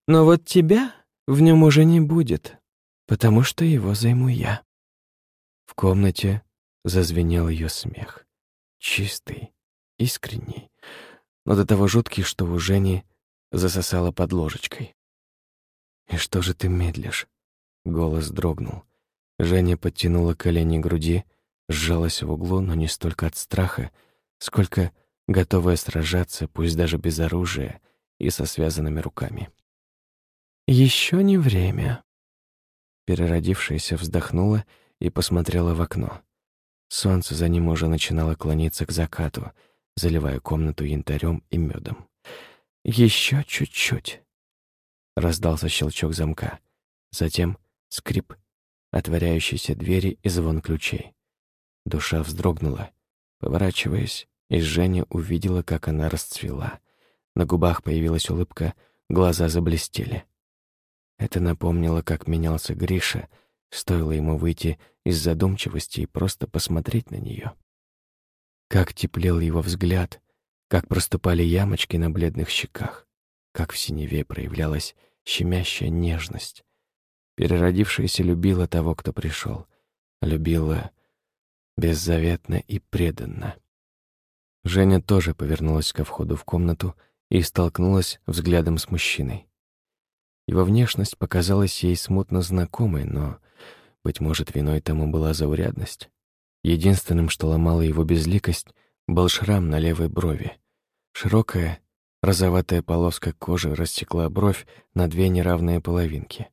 Но вот тебя в нем уже не будет, потому что его займу я». В комнате зазвенел ее смех. чистый, искренний, но до того жуткий, что у Жени засосало под ложечкой. «И что же ты медлишь?» Голос дрогнул. Женя подтянула колени к груди, сжалась в углу, но не столько от страха, сколько готовая сражаться, пусть даже без оружия и со связанными руками. Еще не время. Переродившаяся вздохнула и посмотрела в окно. Солнце за ним уже начинало клониться к закату, заливая комнату янтарем и медом. Еще чуть-чуть. Раздался щелчок замка. Затем скрип отворяющейся двери и звон ключей. Душа вздрогнула. Поворачиваясь, и Женя увидела, как она расцвела. На губах появилась улыбка, глаза заблестели. Это напомнило, как менялся Гриша, стоило ему выйти из задумчивости и просто посмотреть на нее. Как теплел его взгляд, как проступали ямочки на бледных щеках, как в синеве проявлялась щемящая нежность. Переродившаяся любила того, кто пришел, любила беззаветно и преданно. Женя тоже повернулась ко входу в комнату и столкнулась взглядом с мужчиной. Его внешность показалась ей смутно знакомой, но, быть может, виной тому была заурядность. Единственным, что ломало его безликость, был шрам на левой брови. Широкая, розоватая полоска кожи рассекла бровь на две неравные половинки.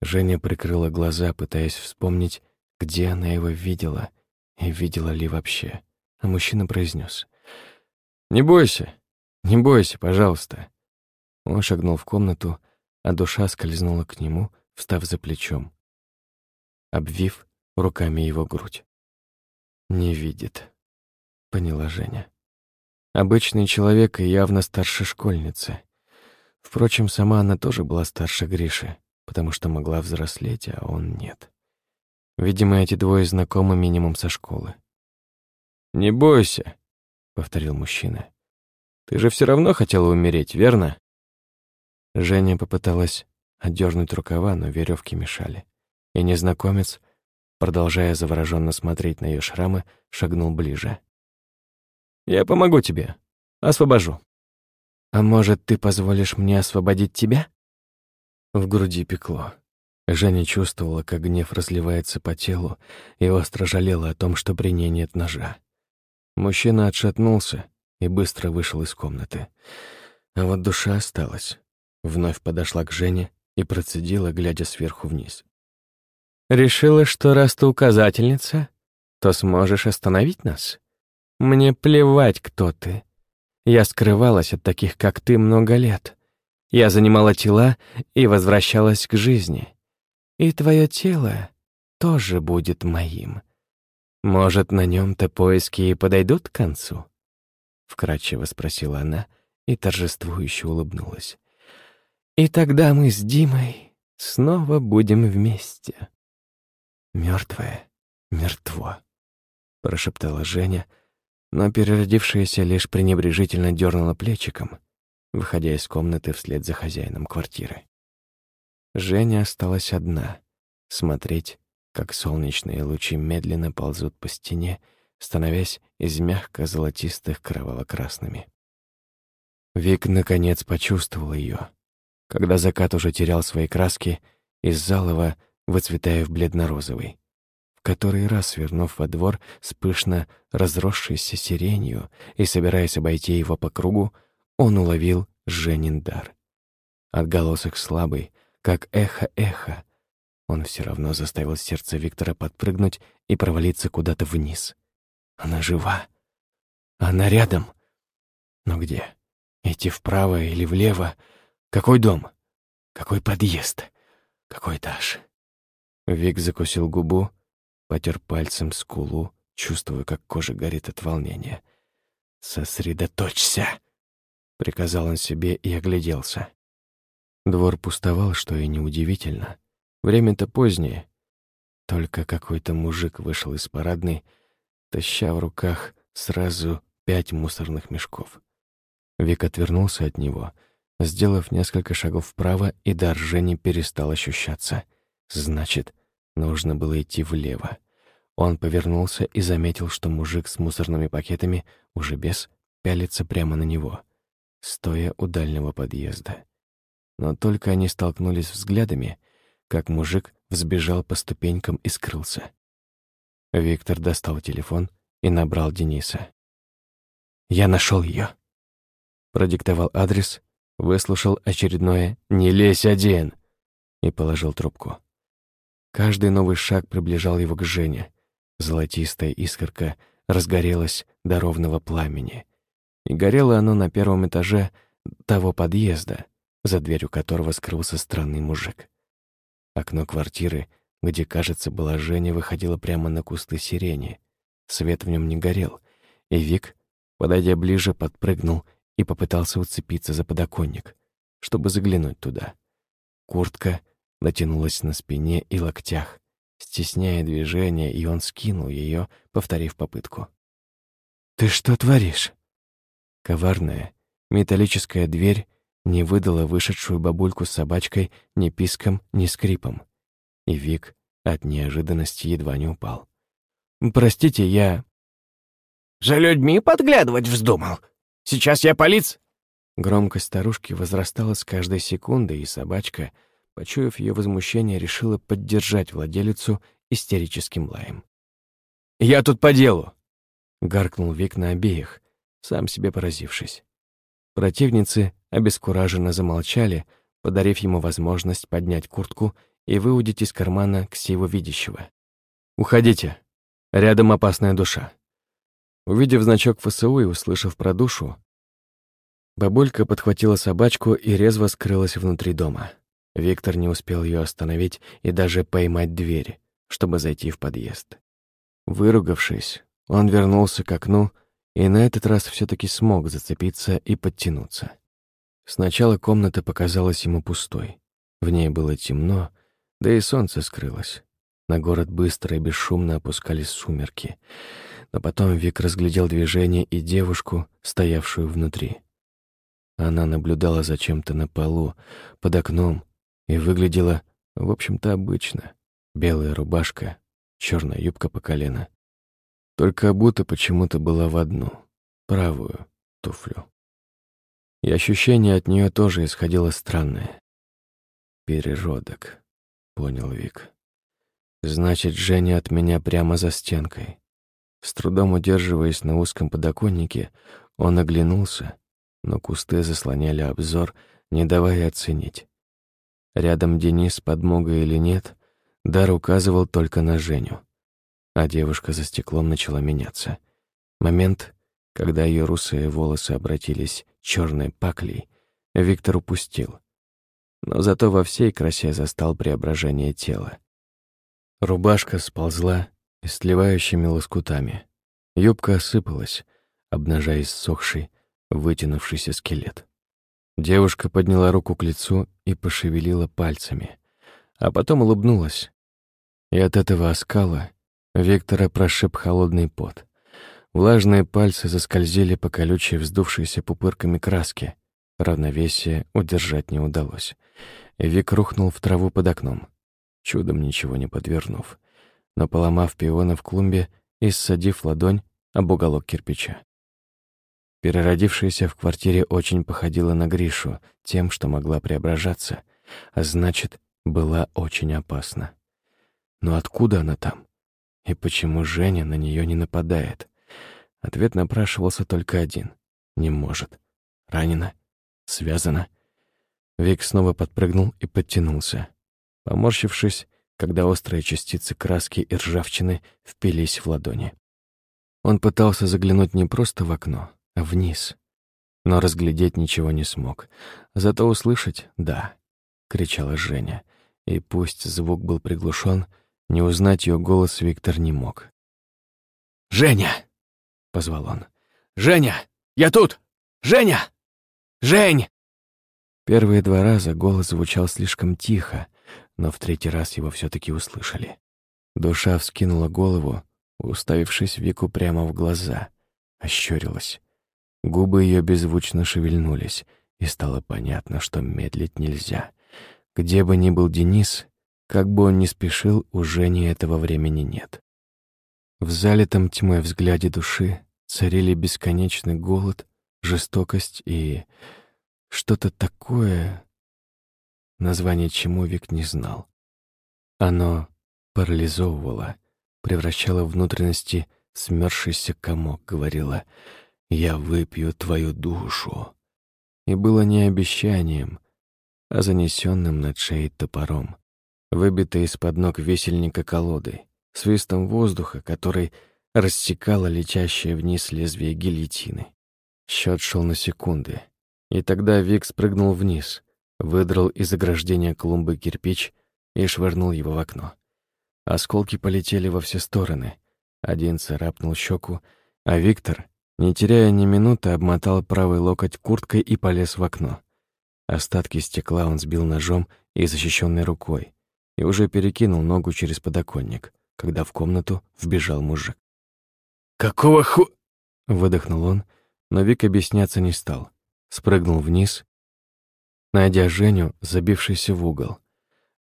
Женя прикрыла глаза, пытаясь вспомнить, где она его видела и видела ли вообще. А мужчина произнес: «Не бойся, не бойся, пожалуйста». Он шагнул в комнату, а душа скользнула к нему, встав за плечом, обвив руками его грудь. «Не видит», — поняла Женя. Обычный человек и явно старше школьницы. Впрочем, сама она тоже была старше Гриши потому что могла взрослеть, а он нет. Видимо, эти двое знакомы минимум со школы. «Не бойся», — повторил мужчина. «Ты же все равно хотела умереть, верно?» Женя попыталась отдернуть рукава, но веревки мешали. И незнакомец, продолжая завороженно смотреть на ее шрамы, шагнул ближе. «Я помогу тебе. Освобожу». «А может, ты позволишь мне освободить тебя?» В груди пекло. Женя чувствовала, как гнев разливается по телу, и остро жалела о том, что при ней нет ножа. Мужчина отшатнулся и быстро вышел из комнаты. А вот душа осталась. Вновь подошла к Жене и процедила, глядя сверху вниз. «Решила, что раз ты указательница, то сможешь остановить нас? Мне плевать, кто ты. Я скрывалась от таких, как ты, много лет. Я занимала тела и возвращалась к жизни. И твое тело тоже будет моим. Может, на нем-то поиски и подойдут к концу?» Вкратчиво спросила она и торжествующе улыбнулась. «И тогда мы с Димой снова будем вместе». «Мертвое мертво», — прошептала Женя, но переродившаяся лишь пренебрежительно дернула плечиком — выходя из комнаты вслед за хозяином квартиры. Женя осталась одна, смотреть, как солнечные лучи медленно ползут по стене, становясь из мягко-золотистых кроваво-красными. Вик, наконец, почувствовал ее, когда закат уже терял свои краски, из залова выцветая в бледно-розовый. В который раз, свернув во двор с пышно разросшейся сиренью и собираясь обойти его по кругу, он уловил Женин дар. Отголосок слабый, как эхо-эхо. Он все равно заставил сердце Виктора подпрыгнуть и провалиться куда-то вниз. Она жива. Она рядом. Но где? Идти вправо или влево? Какой дом? Какой подъезд? Какой этаж? Вик закусил губу, потер пальцем скулу, чувствуя, как кожа горит от волнения. «Сосредоточься!» приказал он себе и огляделся. Двор пустовал, что и неудивительно. Время-то позднее. Только какой-то мужик вышел из парадной, таща в руках сразу пять мусорных мешков. Вик отвернулся от него, сделав несколько шагов вправо, и дар Жени перестал ощущаться. Значит, нужно было идти влево. Он повернулся и заметил, что мужик с мусорными пакетами, уже без, пялится прямо на него, стоя у дальнего подъезда. Но только они столкнулись взглядами, как мужик взбежал по ступенькам и скрылся. Виктор достал телефон и набрал Дениса. «Я нашел ее. Продиктовал адрес, выслушал очередное «Не лезь один!» и положил трубку. Каждый новый шаг приближал его к Жене. Золотистая искорка разгорелась до ровного пламени. И горело оно на первом этаже того подъезда, за дверью которого скрылся странный мужик. Окно квартиры, где, кажется, была Женя, выходило прямо на кусты сирени. Свет в нем не горел, и Вик, подойдя ближе, подпрыгнул и попытался уцепиться за подоконник, чтобы заглянуть туда. Куртка натянулась на спине и локтях, стесняя движение, и он скинул ее, повторив попытку. «Ты что творишь?» Коварная, металлическая дверь не выдала вышедшую бабульку с собачкой ни писком, ни скрипом. И Вик от неожиданности едва не упал. «Простите, я...» «За людьми подглядывать вздумал? Сейчас я полиц...» Громкость старушки возрастала с каждой секундой, и собачка, почуяв ее возмущение, решила поддержать владелицу истерическим лаем. «Я тут по делу!» — гаркнул Вик на обеих, сам себе поразившись. Противницы обескураженно замолчали, подарив ему возможность поднять куртку и выудить из кармана ксиву видящего. «Уходите. Рядом опасная душа». Увидев значок ФСУ и услышав про душу, бабулька подхватила собачку и резво скрылась внутри дома. Виктор не успел ее остановить и даже поймать дверь, чтобы зайти в подъезд. Выругавшись, он вернулся к окну и на этот раз все таки смог зацепиться и подтянуться. Сначала комната показалась ему пустой. В ней было темно, да и солнце скрылось. На город быстро и бесшумно опускались сумерки. Но потом Вик разглядел движение и девушку, стоявшую внутри. Она наблюдала за чем-то на полу, под окном, и выглядела, в общем-то, обычно. Белая рубашка, черная юбка по колено. Только обута почему-то была в одну, правую туфлю. И ощущение от нее тоже исходило странное. «Переродок», — понял Вик. «Значит, Женя от меня прямо за стенкой». С трудом удерживаясь на узком подоконнике, он оглянулся, но кусты заслоняли обзор, не давая оценить. Рядом Денис, подмога или нет, Дар указывал только на Женю. А девушка за стеклом начала меняться. Момент, когда ее русые волосы обратились черной паклей, Виктор упустил. Но зато во всей красе застал преображение тела. Рубашка сползла и сливающими лоскутами. Юбка осыпалась, обнажая иссохший, вытянувшийся скелет. Девушка подняла руку к лицу и пошевелила пальцами, а потом улыбнулась. И от этого оскала Виктора прошиб холодный пот. Влажные пальцы заскользили по колючей вздувшейся пупырками краски. Равновесие удержать не удалось. Вик рухнул в траву под окном, чудом ничего не подвернув, но поломав пионы в клумбе и ссадив ладонь об уголок кирпича. Переродившаяся в квартире очень походила на Гришу тем, что могла преображаться, а значит, была очень опасна. Но откуда она там? И почему Женя на нее не нападает? Ответ напрашивался только один. Не может. Ранена? Связана? Вик снова подпрыгнул и подтянулся. Поморщившись, когда острые частицы краски и ржавчины впились в ладони. Он пытался заглянуть не просто в окно, вниз. Но разглядеть ничего не смог. Зато услышать — да, — кричала Женя. И пусть звук был приглушен, не узнать ее голос Виктор не мог. «Женя!» — позвал он. «Женя! Я тут! Женя! Жень!» Первые два раза голос звучал слишком тихо, но в третий раз его все таки услышали. Душа вскинула голову, уставившись Вику прямо в глаза, ощурилась. Губы ее беззвучно шевельнулись, и стало понятно, что медлить нельзя. Где бы ни был Денис, как бы он ни спешил, уже ни этого времени нет. В залитом тьмой взгляде души царили бесконечный голод, жестокость и что-то такое, название чему Вик не знал. Оно парализовывало, превращало внутренности в смёрзшийся комок, говорило «Я выпью твою душу». И было не обещанием, а занесенным над шеей топором, выбитой из-под ног весельника колодой, свистом воздуха, который рассекало летящее вниз лезвие гильотины. Счет шел на секунды, и тогда Вик спрыгнул вниз, выдрал из ограждения клумбы кирпич и швырнул его в окно. Осколки полетели во все стороны. Один царапнул щеку, а Виктор, не теряя ни минуты, обмотал правый локоть курткой и полез в окно. Остатки стекла он сбил ножом и защищенной рукой и уже перекинул ногу через подоконник, когда в комнату вбежал мужик. «Какого ху...» — выдохнул он, но Вик объясняться не стал. Спрыгнул вниз, найдя Женю, забившейся в угол.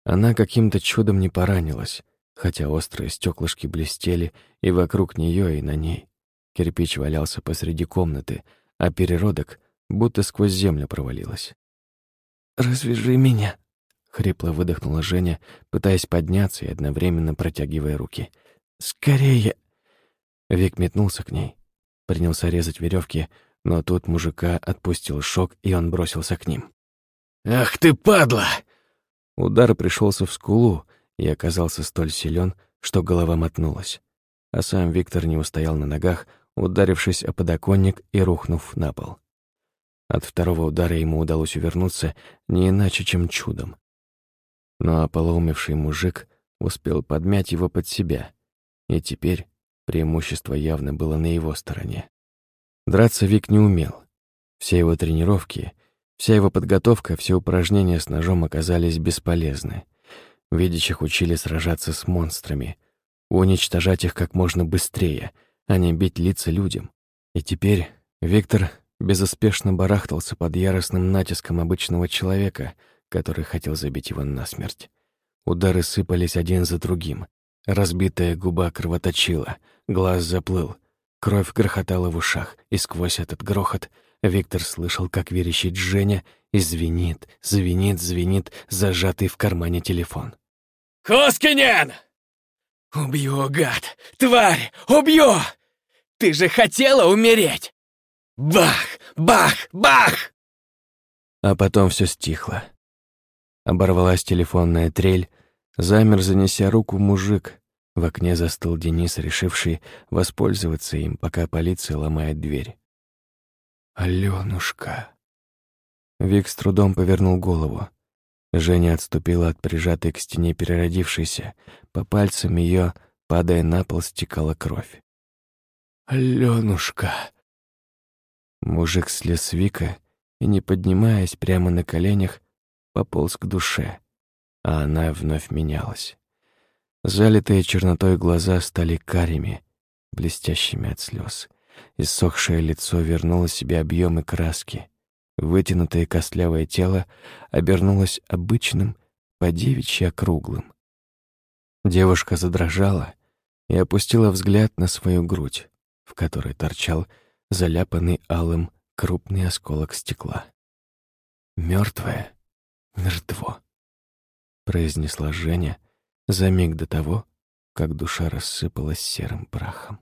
Она каким-то чудом не поранилась, хотя острые стеклышки блестели и вокруг нее, и на ней. Кирпич валялся посреди комнаты, а переродок будто сквозь землю провалилась. «Развяжи меня!» — хрипло выдохнула Женя, пытаясь подняться и одновременно протягивая руки. «Скорее!» Вик метнулся к ней, принялся резать веревки, но тут мужика отпустил шок, и он бросился к ним. «Ах ты, падла!» Удар пришелся в скулу и оказался столь силен, что голова мотнулась. А сам Виктор не устоял на ногах, ударившись о подоконник и рухнув на пол. От второго удара ему удалось увернуться не иначе, чем чудом. Но ополоумевший мужик успел подмять его под себя, и теперь преимущество явно было на его стороне. Драться Вик не умел. Все его тренировки Вся его подготовка, все упражнения с ножом оказались бесполезны. Видящих учили сражаться с монстрами, уничтожать их как можно быстрее, а не бить лица людям. И теперь Виктор безуспешно барахтался под яростным натиском обычного человека, который хотел забить его насмерть. Удары сыпались один за другим. Разбитая губа кровоточила, глаз заплыл, кровь грохотала в ушах, и сквозь этот грохот — Виктор слышал, как верещит Женя, и звенит, звенит, звенит зажатый в кармане телефон. «Коскинен! Убью, гад! Тварь! Убью! Ты же хотела умереть! Бах! Бах! Бах!» А потом все стихло. Оборвалась телефонная трель, замер, занеся руку мужик. В окне застыл Денис, решивший воспользоваться им, пока полиция ломает дверь. «Алёнушка!» Вик с трудом повернул голову. Женя отступила от прижатой к стене переродившейся. По пальцам ее, падая на пол, стекала кровь. «Алёнушка!» Мужик слез с Вика и, не поднимаясь прямо на коленях, пополз к душе, а она вновь менялась. Залитые чернотой глаза стали карими, блестящими от слез. Иссохшее лицо вернуло себе объем и краски. Вытянутое костлявое тело обернулось обычным, по-девичьи округлым. Девушка задрожала и опустила взгляд на свою грудь, в которой торчал заляпанный алым крупный осколок стекла. Мертвое, мертво», — произнесла Женя за миг до того, как душа рассыпалась серым прахом.